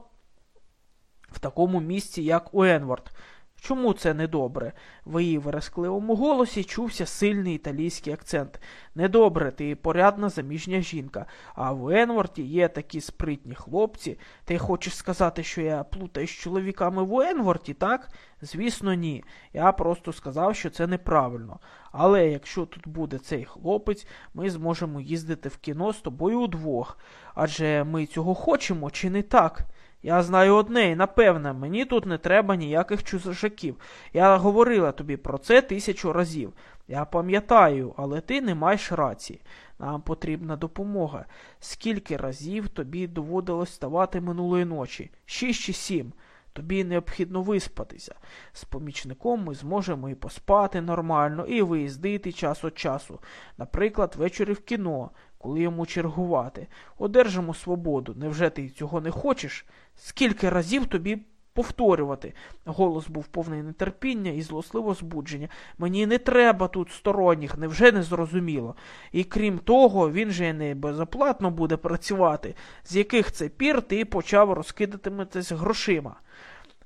в такому місці, як Уенворд. Чому це недобре? В її верескливому голосі чувся сильний італійський акцент. Недобре, ти порядна заміжня жінка, а в Уенворті є такі спритні хлопці. Ти хочеш сказати, що я плутаю з чоловіками в Уенворті, так? Звісно, ні. Я просто сказав, що це неправильно. Але якщо тут буде цей хлопець, ми зможемо їздити в кіно з тобою удвох. Адже ми цього хочемо, чи не так? Я знаю одне, і напевне, мені тут не треба ніяких чужаків. Я говорила тобі про це тисячу разів. Я пам'ятаю, але ти не маєш рації. Нам потрібна допомога. Скільки разів тобі доводилось ставати минулої ночі? Шість чи сім. Тобі необхідно виспатися. З помічником ми зможемо і поспати нормально, і виїздити час від часу. Наприклад, ввечері в кіно, коли йому чергувати. Одержимо свободу. Невже ти цього не хочеш? Скільки разів тобі повторювати? Голос був повний нетерпіння і злосливо збудження. Мені не треба тут сторонніх, невже не зрозуміло. І крім того, він же не безоплатно буде працювати, з яких це пір ти почав розкидатиметься грошима.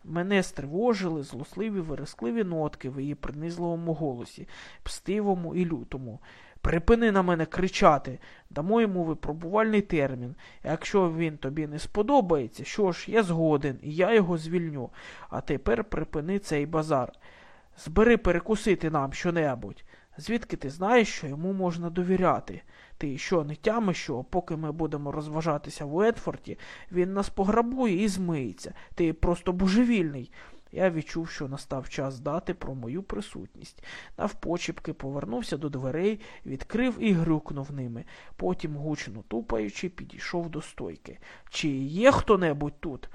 Мене стривожили злосливі верескливі нотки в її принизливому голосі, пстивому і лютому. Припини на мене кричати, дамо йому випробувальний термін. Якщо він тобі не сподобається, що ж, я згоден, і я його звільню. А тепер припини цей базар. Збери перекусити нам щонебудь. Звідки ти знаєш, що йому можна довіряти? Ти що, не тямиш, що, поки ми будемо розважатися в Уетфорті, він нас пограбує і змиється. Ти просто божевільний. Я відчув, що настав час дати про мою присутність. Навпочіпки повернувся до дверей, відкрив і грюкнув ними. Потім, гучно тупаючи, підійшов до стойки. Чи є хто небудь тут?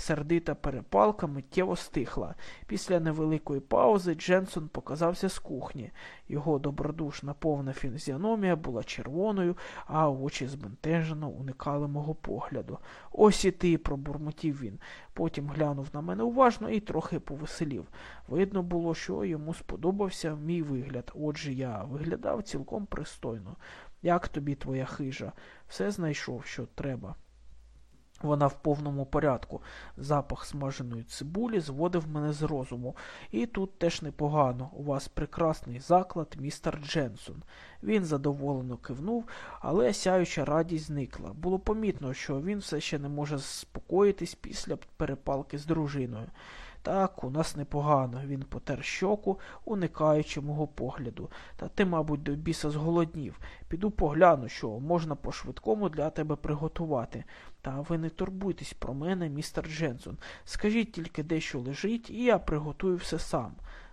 Сердита перепалка миттєво стихла. Після невеликої паузи Дженсон показався з кухні. Його добродушна повна фізіономія була червоною, а очі збентежено уникали мого погляду. Ось і ти, пробурмотів він. Потім глянув на мене уважно і трохи повеселів. Видно було, що йому сподобався мій вигляд. Отже, я виглядав цілком пристойно. Як тобі твоя хижа? Все знайшов, що треба. Вона в повному порядку. Запах смаженої цибулі зводив мене з розуму. І тут теж непогано. У вас прекрасний заклад, містер Дженсон. Він задоволено кивнув, але сяюча радість зникла. Було помітно, що він все ще не може заспокоїтись після перепалки з дружиною. Так, у нас непогано. Він потер щоку, уникаючи мого погляду. Та ти, мабуть, до біса зголоднів. Піду погляну, що можна по швидкому для тебе приготувати. Та ви не турбуйтесь про мене, містер Дженсон. Скажіть тільки дещо лежить, і я приготую все сам.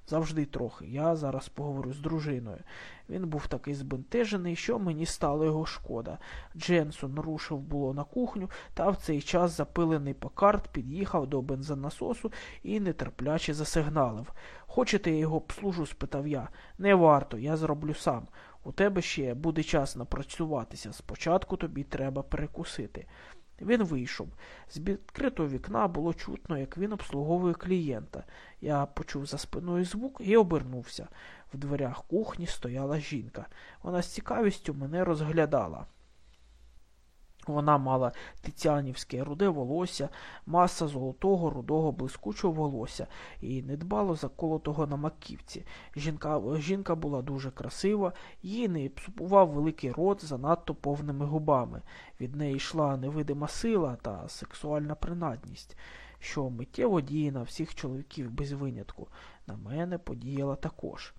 Завжди трохи. Я зараз поговорю з дружиною. Він був такий збентежений, що мені стало його шкода. Дженсон рушив було на кухню, та в цей час запилений покарт під'їхав до бензонасосу і нетерпляче засигналив. Хочете, я його обслужу? спитав я. Не варто, я зроблю сам. У тебе ще буде час напрацюватися. Спочатку тобі треба перекусити. Він вийшов. З відкритого вікна було чутно, як він обслуговує клієнта. Я почув за спиною звук і обернувся. В дверях кухні стояла жінка. Вона з цікавістю мене розглядала. Вона мала тетянівське руде волосся, маса золотого, рудого, блискучого волосся і недбало заколотого на маківці. Жінка жінка була дуже красива, її не псупував великий рот занадто повними губами. Від неї йшла невидима сила та сексуальна принадність, що миттєво діє на всіх чоловіків без винятку. На мене подіяла також.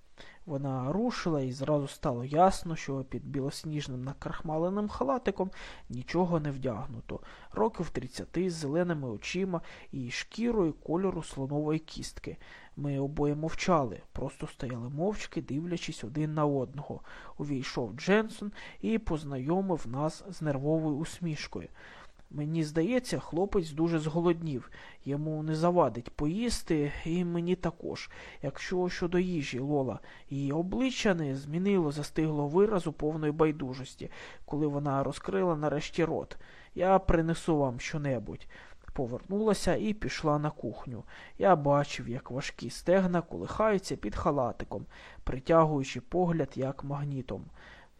Вона рушила і зразу стало ясно, що під білосніжним накрахмаленим халатиком нічого не вдягнуто. Років тридцяти з зеленими очима і шкірою кольору слонової кістки. Ми обоє мовчали, просто стояли мовчки, дивлячись один на одного. Увійшов Дженсон і познайомив нас з нервовою усмішкою. Мені здається, хлопець дуже зголоднів. Йому не завадить поїсти, і мені також. Якщо щодо їжі, Лола, її обличчя не змінило, застигло виразу повної байдужості, коли вона розкрила нарешті рот. Я принесу вам щонебудь. Повернулася і пішла на кухню. Я бачив, як важкі стегна колихаються під халатиком, притягуючи погляд як магнітом.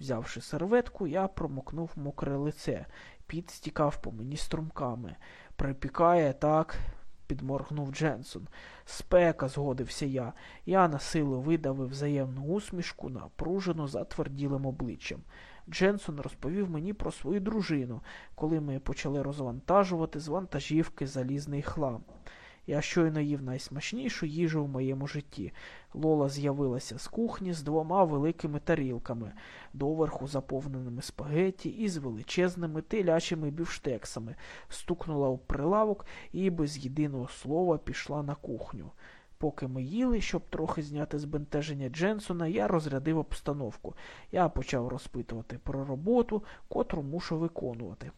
Взявши серветку, я промокнув мокре лице Піт стікав по мені струмками. Припікає так, підморгнув Дженсон. Спека, згодився я. Я на силу видавив взаємну усмішку, напружено затверділим обличчям. Дженсон розповів мені про свою дружину, коли ми почали розвантажувати з вантажівки залізний хлам. Я щойно їв найсмачнішу їжу в моєму житті. Лола з'явилася з кухні з двома великими тарілками, доверху заповненими спагеті і з величезними телячими бівштексами, стукнула у прилавок і без єдиного слова пішла на кухню. Поки ми їли, щоб трохи зняти збентеження Дженсона, я розрядив обстановку. Я почав розпитувати про роботу, котру мушу виконувати.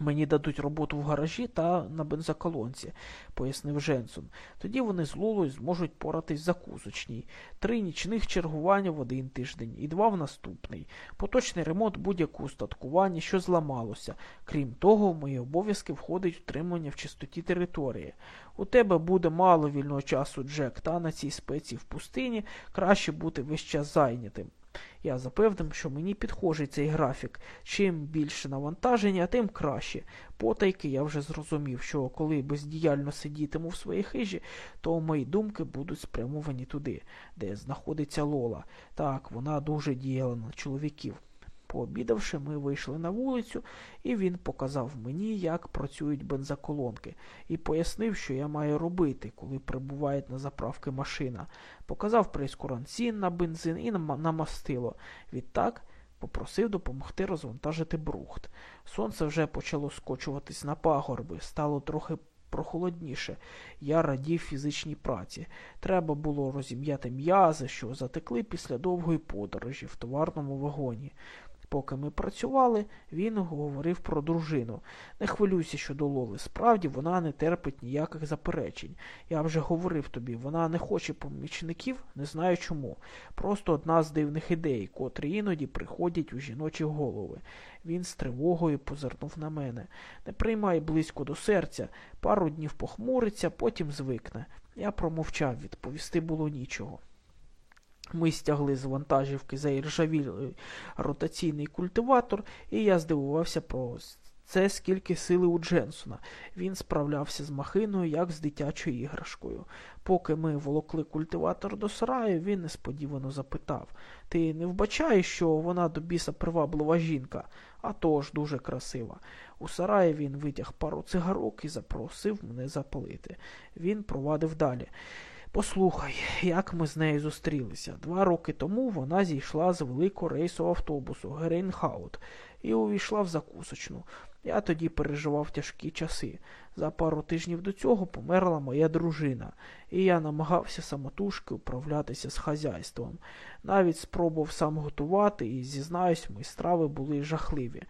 Мені дадуть роботу в гаражі та на бензоколонці, пояснив Женсон. Тоді вони з Лолою зможуть поратись закусочній. Три нічних чергування в один тиждень і два в наступний. Поточний ремонт будь-яку устаткування, що зламалося. Крім того, в мої обов'язки входить утримання в чистоті території. У тебе буде мало вільного часу, Джек, та на цій спеції в пустині краще бути весь час зайнятим. Я запевнив, що мені підхожий цей графік. Чим більше навантаження, тим краще. Потайки я вже зрозумів, що коли бездіяльно сидітиму в своїй хижі, то мої думки будуть спрямовані туди, де знаходиться Лола. Так, вона дуже діяла на чоловіків. Пообідавши, ми вийшли на вулицю, і він показав мені, як працюють бензоколонки, і пояснив, що я маю робити, коли прибуває на заправки машина. Показав прейскурант цін на бензин і на мастило. Відтак попросив допомогти розвантажити брухт. Сонце вже почало скочуватись на пагорби, стало трохи прохолодніше. Я радів фізичній праці. Треба було розім'яти м'язи, що затекли після довгої подорожі в товарному вагоні. Поки ми працювали, він говорив про дружину. Не хвилюйся щодо Лоли. Справді вона не терпить ніяких заперечень. Я вже говорив тобі, вона не хоче помічників, не знаю чому. Просто одна з дивних ідей, котрі іноді приходять у жіночі голови. Він з тривогою позирнув на мене. Не приймай близько до серця, пару днів похмуриться, потім звикне. Я промовчав, відповісти було нічого. Ми стягли з вантажівки заіржавілий ротаційний культиватор, і я здивувався про це скільки сили у Дженсона. Він справлявся з махиною, як з дитячою іграшкою. Поки ми волокли культиватор до сараю, він несподівано запитав Ти не вбачаєш, що вона до біса приваблива жінка, атож дуже красива. У сараї він витяг пару цигарок і запросив мене запалити. Він провадив далі. Послухай, як ми з нею зустрілися. Два роки тому вона зійшла з великого рейсу автобусу Грейнхаунд і увійшла в закусочну. Я тоді переживав тяжкі часи. За пару тижнів до цього померла моя дружина, і я намагався самотужки управлятися з хазяйством. Навіть спробував сам готувати, і, зізнаюсь, мої страви були жахливі.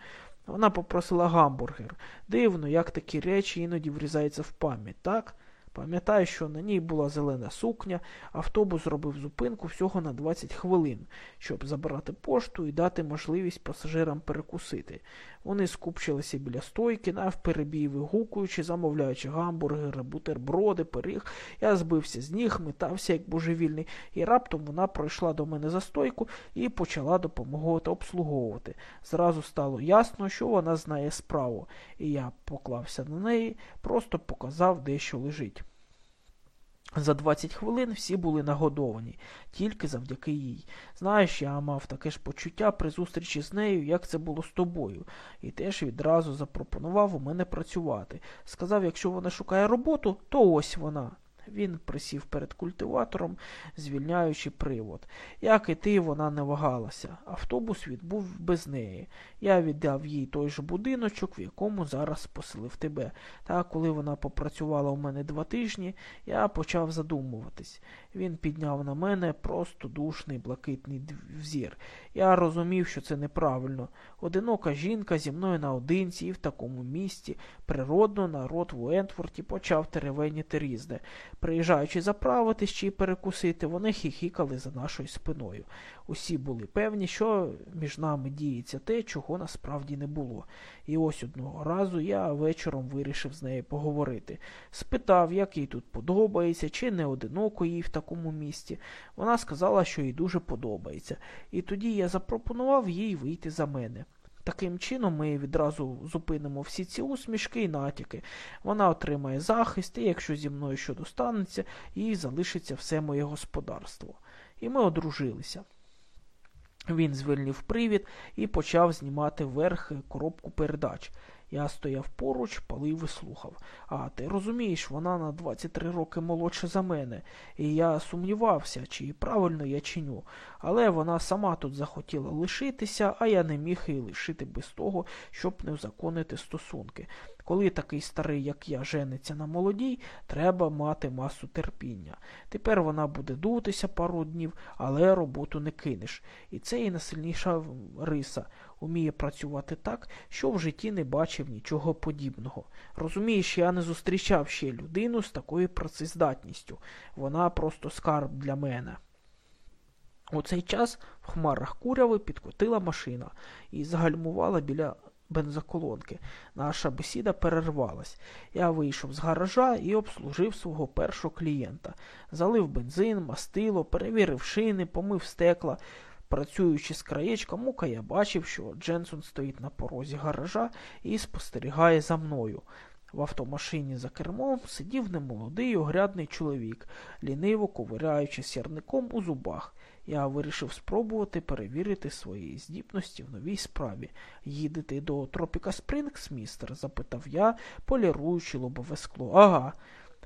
Вона попросила гамбургер. Дивно, як такі речі іноді врізаються в пам'ять, так? Пам'ятаю, що на ній була зелена сукня, автобус зробив зупинку всього на 20 хвилин, щоб забрати пошту і дати можливість пасажирам перекусити. Вони скупчилися біля стойки, навперебій вигукуючи, замовляючи гамбургери, бутерброди, пиріг. Я збився з ніг, метався, як божевільний, і раптом вона пройшла до мене за стойку і почала допомагати обслуговувати. Зразу стало ясно, що вона знає справу, і я поклався на неї, просто показав, де що лежить. За 20 хвилин всі були нагодовані, тільки завдяки їй. Знаєш, я мав таке ж почуття при зустрічі з нею, як це було з тобою, і теж відразу запропонував у мене працювати. Сказав, якщо вона шукає роботу, то ось вона. Він присів перед культиватором, звільняючи привод. Як і ти, вона не вагалася. Автобус відбув без неї. Я віддав їй той же будиночок, в якому зараз поселив тебе. Та коли вона попрацювала у мене два тижні, я почав задумуватись. Він підняв на мене просто душний блакитний взір. Я розумів, що це неправильно. Одинока жінка зі мною наодинці і в такому місті. Природно, народ в Уентворті почав теревеніти різне. Приїжджаючи заправитись чи перекусити, вони хіхікали за нашою спиною. Усі були певні, що між нами діється те, чого насправді не було. І ось одного разу я вечором вирішив з нею поговорити. Спитав, як їй тут подобається, чи не одиноко їй в такому місті. Вона сказала, що їй дуже подобається. І тоді я запропонував їй вийти за мене. Таким чином ми відразу зупинимо всі ці усмішки і натяки. Вона отримає захист, і якщо зі мною що достанеться, їй залишиться все моє господарство. І ми одружилися. Він звільнив привід і почав знімати вверх коробку передач. Я стояв поруч, палив і слухав. А ти розумієш, вона на 23 роки молодша за мене, і я сумнівався, чи правильно я чиню. Але вона сама тут захотіла лишитися, а я не міг її лишити без того, щоб не узаконити стосунки. Коли такий старий, як я, жениться на молодій, треба мати масу терпіння. Тепер вона буде дутися пару днів, але роботу не кинеш. І це і найсильніша риса. Уміє працювати так, що в житті не бачив нічого подібного. Розумієш, я не зустрічав ще людину з такою працездатністю. Вона просто скарб для мене. У цей час в хмарах куряви підкотила машина і загальмувала біля бензоколонки. Наша бесіда перервалась. Я вийшов з гаража і обслужив свого першого клієнта. Залив бензин, мастило, перевірив шини, помив стекла. Працюючи з краєчка мука, я бачив, що Дженсон стоїть на порозі гаража і спостерігає за мною. В автомашині за кермом сидів немолодий огрядний чоловік, ліниво ковиряючи сірником у зубах. Я вирішив спробувати перевірити свої здібності в новій справі. Їдете до Тропіка Спрингс, містер? запитав я, поліруючи лобове скло. Ага.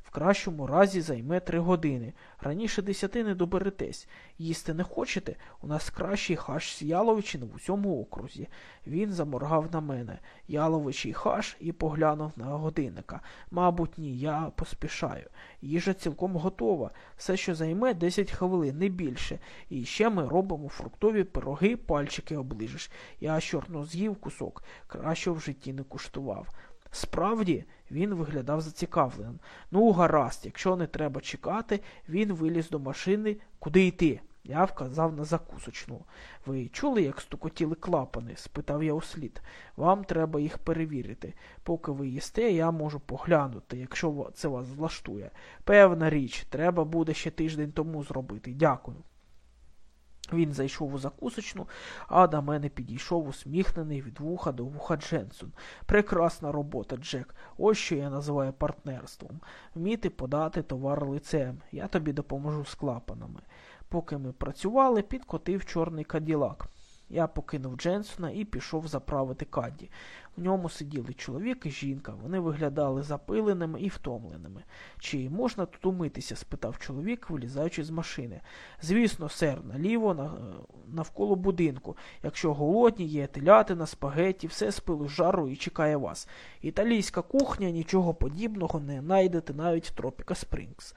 В кращому разі займе три години. Раніше десяти не доберетесь. Їсти не хочете? У нас кращий хаш з яловичини в усьому окрузі. Він заморгав на мене. Яловичий хаш і поглянув на годинника. Мабуть, ні, я поспішаю. Їжа цілком готова. Все, що займе, десять хвилин, не більше. І ще ми робимо фруктові пироги, пальчики оближиш. Я чорно з'їв кусок, краще в житті не куштував. Справді, він виглядав зацікавленим. Ну, гаразд, якщо не треба чекати, він виліз до машини, куди йти. Я вказав на закусочну. Ви чули, як стукотіли клапани? спитав я услід. Вам треба їх перевірити. Поки ви їсте, я можу поглянути, якщо це вас влаштує. Певна річ, треба буде ще тиждень тому зробити. Дякую. Він зайшов у закусочну, а до мене підійшов усміхнений від вуха до вуха Дженсон. Прекрасна робота, Джек. Ось що я називаю партнерством. Вміти подати товар лицем. Я тобі допоможу з клапанами. Поки ми працювали, підкотив чорний каділак. Я покинув Дженсона і пішов заправити Кадді. В ньому сиділи чоловік і жінка. Вони виглядали запиленими і втомленими. Чи можна тут умитися? спитав чоловік, вилізаючи з машини. Звісно, сер, наліво навколо будинку. Якщо голодні, є телятина, спагеті, все з жару і чекає вас. Італійська кухня, нічого подібного не знайдете навіть в Тропіка Спрингс.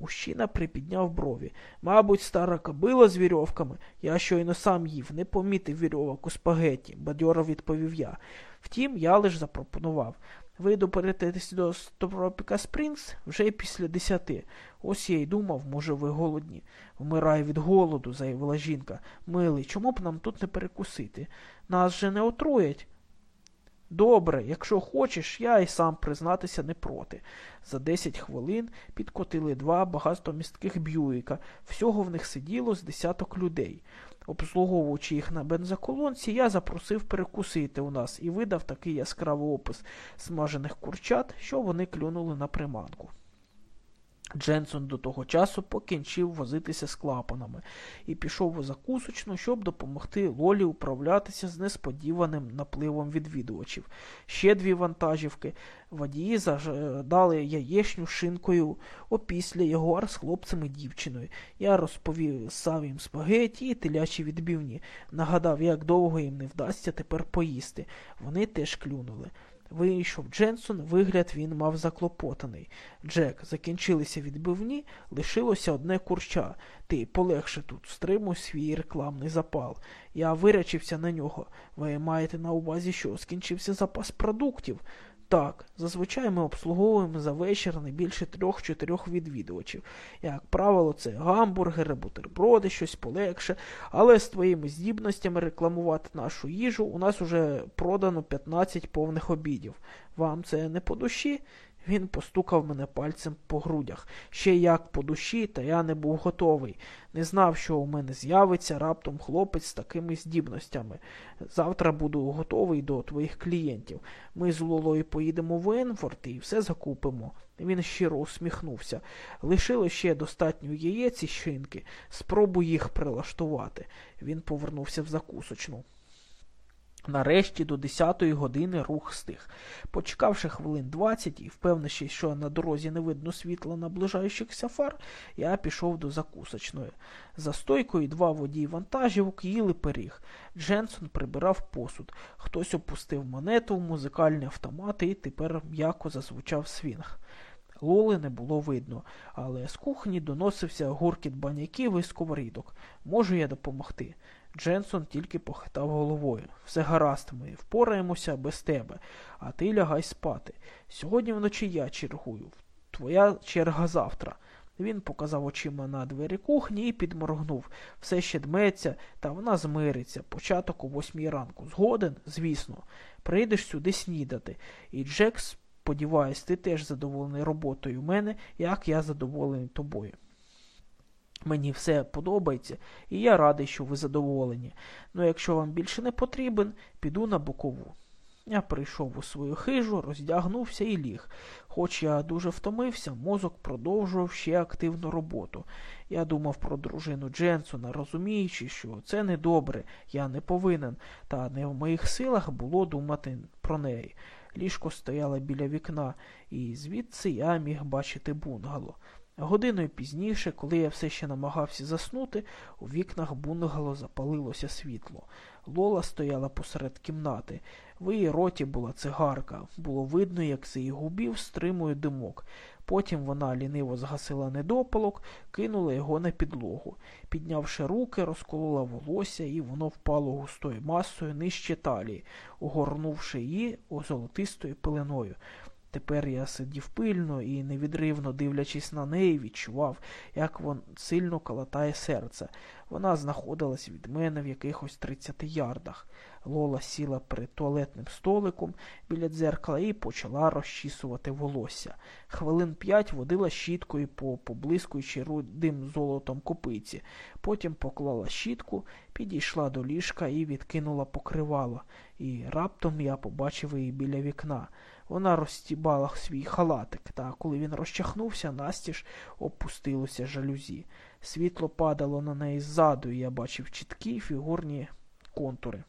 Мужчина припідняв брові. Мабуть, стара кобила з вірьовками. Я щойно сам їв, не помітив вірьовок у спагеті, бадьоро відповів я. Втім, я лиш запропонував. Ви доперететесь до Стопропіка Спрінгс вже після десяти. Ось я й думав, може, ви голодні. Вмираю від голоду, заявила жінка. Милий, чому б нам тут не перекусити? Нас же не отруять. Добре, якщо хочеш, я і сам признатися не проти. За десять хвилин підкотили два багатомістких б'юїка. Всього в них сиділо з десяток людей. Обслуговуючи їх на бензоколонці, я запросив перекусити у нас і видав такий яскравий опис смажених курчат, що вони клюнули на приманку. Дженсон до того часу покінчив возитися з клапанами і пішов у закусочну, щоб допомогти Лолі управлятися з несподіваним напливом відвідувачів. Ще дві вантажівки. Водії заждали яєчню шинкою, опісля Ягуар з хлопцем і дівчиною. Я розповів сам їм спагеті і телячі відбівні. Нагадав, як довго їм не вдасться тепер поїсти. Вони теж клюнули. Вийшов Дженсон, вигляд він мав заклопотаний. Джек, закінчилися відбивні, лишилося одне курча. Ти полегше тут, стримуй свій рекламний запал. Я вирячився на нього. Ви маєте на увазі, що скінчився запас продуктів? Так, зазвичай ми обслуговуємо за вечір не більше трьох-чотирьох відвідувачів. Як правило, це гамбургери, бутерброди, щось полегше, але з твоїми здібностями рекламувати нашу їжу у нас уже продано 15 повних обідів. Вам це не по душі? Він постукав мене пальцем по грудях. Ще як по душі, та я не був готовий. Не знав, що у мене з'явиться раптом хлопець з такими здібностями. Завтра буду готовий до твоїх клієнтів. Ми з Лолою поїдемо в Енфорд і все закупимо. Він щиро усміхнувся. Лишилося ще достатньо яєць і шинки. Спробуй їх прилаштувати. Він повернувся в закусочну. Нарешті до 10-ї години рух стих. Почекавши хвилин 20 і впевнившись, що на дорозі не видно світла наближаючихся фар, я пішов до закусочної. За стойкою два водії вантажівок їли пиріг. Дженсон прибирав посуд. Хтось опустив монету в музикальні автомати і тепер м'яко зазвучав свінг. Лоли не було видно, але з кухні доносився гуркіт баняків і сковорідок. Можу я допомогти? Дженсон тільки похитав головою. Все гаразд, ми впораємося без тебе, а ти лягай спати. Сьогодні вночі я чергую. Твоя черга завтра. Він показав очима на двері кухні і підморгнув. Все ще дметься, та вона змириться. Початок о восьмій ранку. Згоден, звісно, прийдеш сюди снідати. І Джек, сподіваюсь, ти теж задоволений роботою мене, як я задоволений тобою. Мені все подобається, і я радий, що ви задоволені. Ну якщо вам більше не потрібен, піду на бокову. Я прийшов у свою хижу, роздягнувся і ліг. Хоч я дуже втомився, мозок продовжував ще активну роботу. Я думав про дружину Дженсона, розуміючи, що це недобре, я не повинен, та не в моїх силах було думати про неї. Ліжко стояло біля вікна, і звідси я міг бачити бунгало. Годиною пізніше, коли я все ще намагався заснути, у вікнах бунгало запалилося світло. Лола стояла посеред кімнати. В її роті була цигарка. Було видно, як з її губів стримує димок. Потім вона ліниво згасила недопалок, кинула його на підлогу. Піднявши руки, розколола волосся, і воно впало густою масою нижче талії, огорнувши її золотистою пеленою. Тепер я сидів пильно і, невідривно дивлячись на неї, відчував, як вон сильно калатає серце. Вона знаходилась від мене в якихось 30 ярдах. Лола сіла перед туалетним столиком біля дзеркала і почала розчісувати волосся. Хвилин п'ять водила щіткою по поблискуючи рудим золотом копиці. Потім поклала щітку, підійшла до ліжка і відкинула покривало. І раптом я побачив її біля вікна. Вона розстібала свій халатик, та коли він розчахнувся, настіж опустилося жалюзі. Світло падало на неї ззаду, і я бачив чіткі фігурні контури.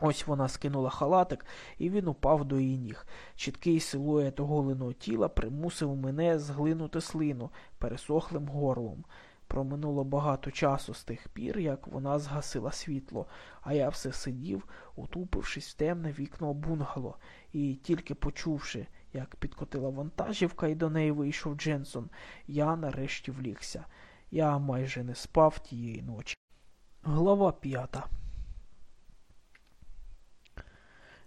Ось вона скинула халатик, і він упав до її ніг. Чіткий силует оголеного тіла примусив мене зглинути слину пересохлим горлом. Проминуло багато часу з тих пір, як вона згасила світло, а я все сидів, утупившись в темне вікно бунгало, і тільки почувши, Як підкотила вантажівка і до неї вийшов Дженсон, я нарешті влігся. Я майже не спав тієї ночі. Глава п'ята.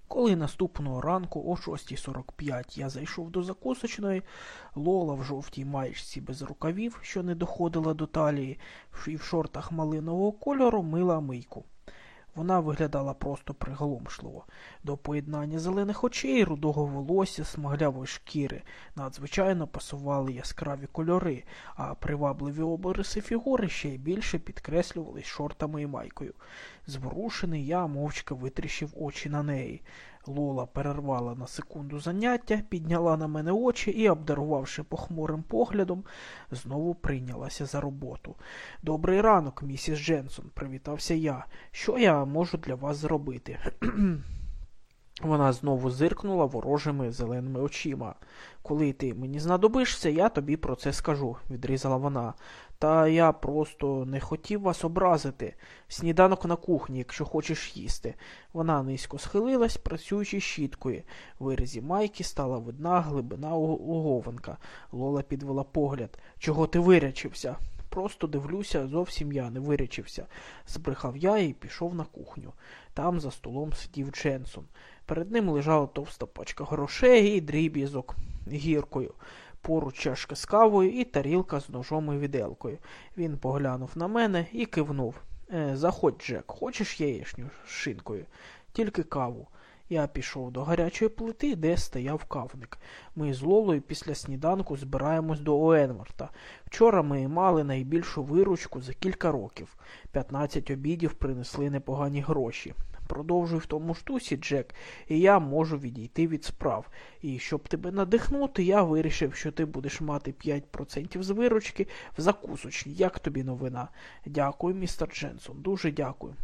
Коли наступного ранку о 6.45 я зайшов до закусочної, Лола в жовтій маєчці без рукавів, що не доходила до талії, і в шортах малинового кольору мила мийку. Вона виглядала просто приголомшливо. До поєднання зелених очей, рудого волосся, смаглявої шкіри надзвичайно пасували яскраві кольори, а привабливі обриси фігури ще й більше підкреслювались шортами і майкою. Зворушений, я мовчки витріщив очі на неї. Лола перервала на секунду заняття, підняла на мене очі і, обдарувавши похмурим поглядом, знову прийнялася за роботу. Добрий ранок, місіс Дженсон, привітався я. Що я можу для вас зробити? Вона знову зиркнула ворожими зеленими очима. Коли ти мені знадобишся, я тобі про це скажу, відрізала вона. Та я просто не хотів вас образити. Сніданок на кухні, якщо хочеш їсти. Вона низько схилилась, працюючи щіткою. В вирізі майки стала видна глибина угованка. Лола підвела погляд. Чого ти вирячився? Просто дивлюся, зовсім я не вирячився. Збрехав я і пішов на кухню. Там за столом сидів Дженсон. Перед ним лежала товста пачка грошей і дріб'язок гіркою. Поруч чашка з кавою і тарілка з ножом і віделкою. Він поглянув на мене і кивнув. Е, Заходь, Джек, хочеш яєчню з шинкою? Тільки каву. Я пішов до гарячої плити, де стояв кавник. Ми з Лолою після сніданку збираємось до Оенварта. Вчора ми мали найбільшу виручку за кілька років. П'ятнадцять обідів принесли непогані гроші. Продовжуй в тому ж дусі, Джек, і я можу відійти від справ. І щоб тебе надихнути, я вирішив, що ти будеш мати 5% з виручки в закусочні. Як тобі новина? Дякую, містер Дженсон, дуже дякую.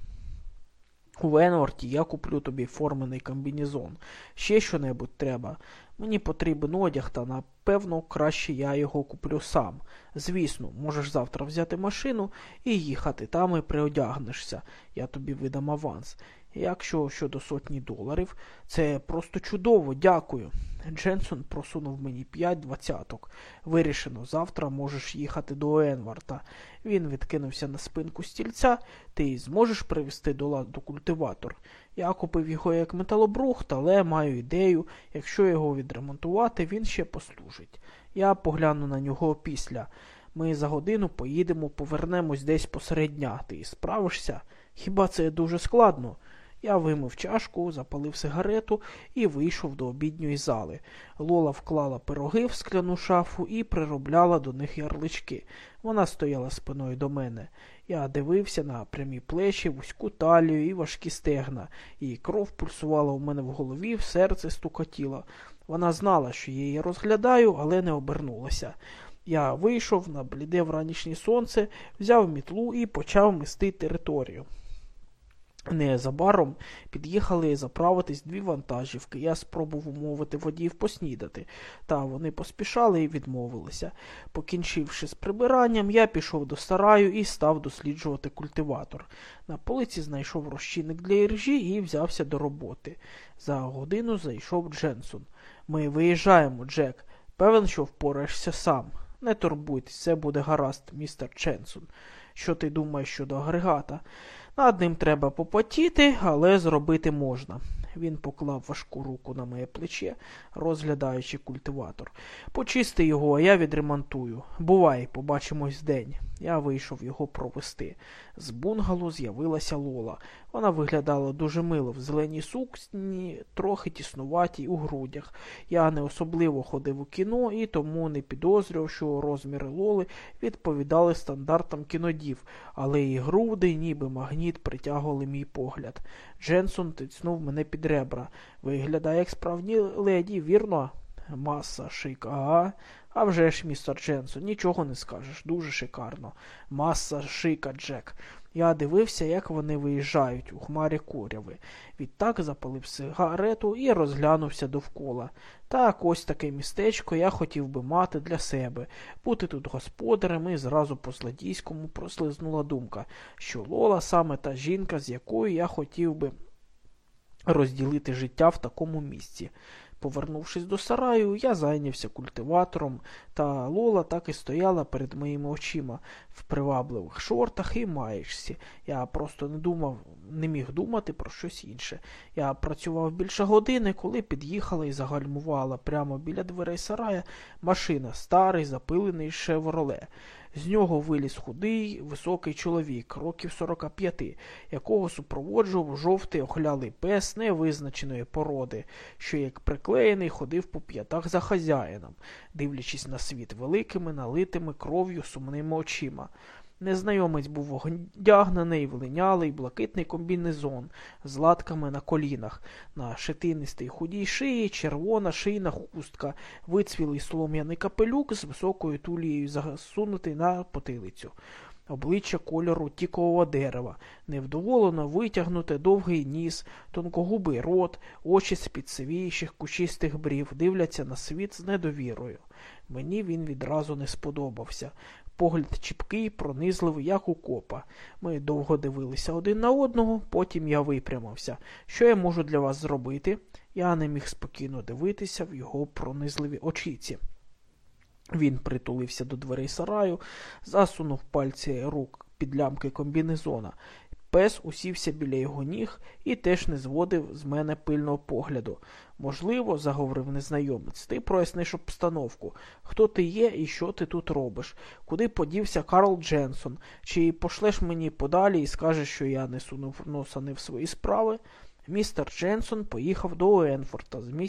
У Венворті я куплю тобі формений комбінезон. Ще що-небудь треба. Мені потрібен одяг, та напевно краще я його куплю сам. Звісно, можеш завтра взяти машину і їхати там і приодягнешся. Я тобі видам аванс. Якщо щодо сотні доларів, це просто чудово, дякую. Дженсон просунув мені п'ять двадцяток. Вирішено, завтра можеш їхати до Енварта. Він відкинувся на спинку стільця. Ти зможеш привезти до ладу культиватор. Я купив його як металобрухт, але маю ідею, якщо його відремонтувати, він ще послужить. Я погляну на нього після. Ми за годину поїдемо, повернемось десь посеред дня. Ти справишся? Хіба це дуже складно? Я вимив чашку, запалив сигарету і вийшов до обідньої зали. Лола вклала пироги в скляну шафу і приробляла до них ярлички. Вона стояла спиною до мене. Я дивився на прямі плечі, вузьку талію і важкі стегна, і кров пульсувала у мене в голові, в серце стукотіло. Вона знала, що я її розглядаю, але не обернулася. Я вийшов на бліде вранішнє сонце, взяв мітлу і почав мести територію. Незабаром під'їхали заправитись дві вантажівки. Я спробував умовити водіїв поснідати, та вони поспішали і відмовилися. Покінчивши з прибиранням, я пішов до сараю і став досліджувати культиватор. На полиці знайшов розчинник для іржі і взявся до роботи. За годину зайшов Дженсон. Ми виїжджаємо, Джек. Певен, що впораєшся сам. Не турбуйтесь, все буде гаразд, містер Ченсон. Що ти думаєш щодо агрегата? Над ним треба попотіти, але зробити можна. Він поклав важку руку на моє плече, розглядаючи культиватор. Почисти його, а я відремонтую. Бувай, побачимось день. Я вийшов його провести. З бунгало з'явилася Лола. Вона виглядала дуже мило в зеленій сукні, трохи тіснуватій у грудях. Я не особливо ходив у кіно і тому не підозрював, що розміри Лоли відповідали стандартам кінодів, але її груди, ніби магніт, притягували мій погляд. Дженсон тицнув мене під ребра. Виглядає як справні леді, вірно? Маса шик, ага. А вже ж, містер Дженсон, нічого не скажеш. Дуже шикарно. Маса шика, Джек. Я дивився, як вони виїжджають у хмарі куряви. Відтак запалив сигарету і розглянувся довкола. Так, ось таке містечко я хотів би мати для себе, бути тут господарем, і зразу по злодійському прослизнула думка, що Лола саме та жінка, з якою я хотів би розділити життя в такому місці. Повернувшись до сараю, я зайнявся культиватором, та Лола так і стояла перед моїми очима в привабливих шортах і маєчці. Я просто не думав, не міг думати про щось інше. Я працював більше години, коли під'їхала і загальмувала прямо біля дверей сарая машина, старий запилений шевроле. З нього виліз худий, високий чоловік, років 45, якого супроводжував жовтий охлялий пес невизначеної породи, що, як приклеєний, ходив по п'ятах за хазяїном, дивлячись на світ великими, налитими кров'ю сумними очима. Незнайомець був одягнений в линялий блакитний комбінезон з латками на колінах, на шитинистій худій шиї, червона шийна хустка, вицвілий солом'яний капелюк з високою тулією засунутий на потилицю. Обличчя кольору тікового дерева, невдоволено витягнуте довгий ніс, тонкогубий рот, очі з-під сивійших кучистих брів дивляться на світ з недовірою. Мені він відразу не сподобався. Погляд чіпкий, пронизливий, як у копа. Ми довго дивилися один на одного, потім я випрямився. Що я можу для вас зробити? Я не міг спокійно дивитися в його пронизливі очіці. Він притулився до дверей сараю, засунув пальці рук під лямки комбінезона. Пес усівся біля його ніг і теж не зводив з мене пильного погляду. Можливо, заговорив незнайомець, ти проясниш обстановку. Хто ти є і що ти тут робиш? Куди подівся Карл Дженсон? Чи пошлеш мені подалі і скажеш, що я не сунув носа не в свої справи? Містер Дженсон поїхав до Уенфорта з місць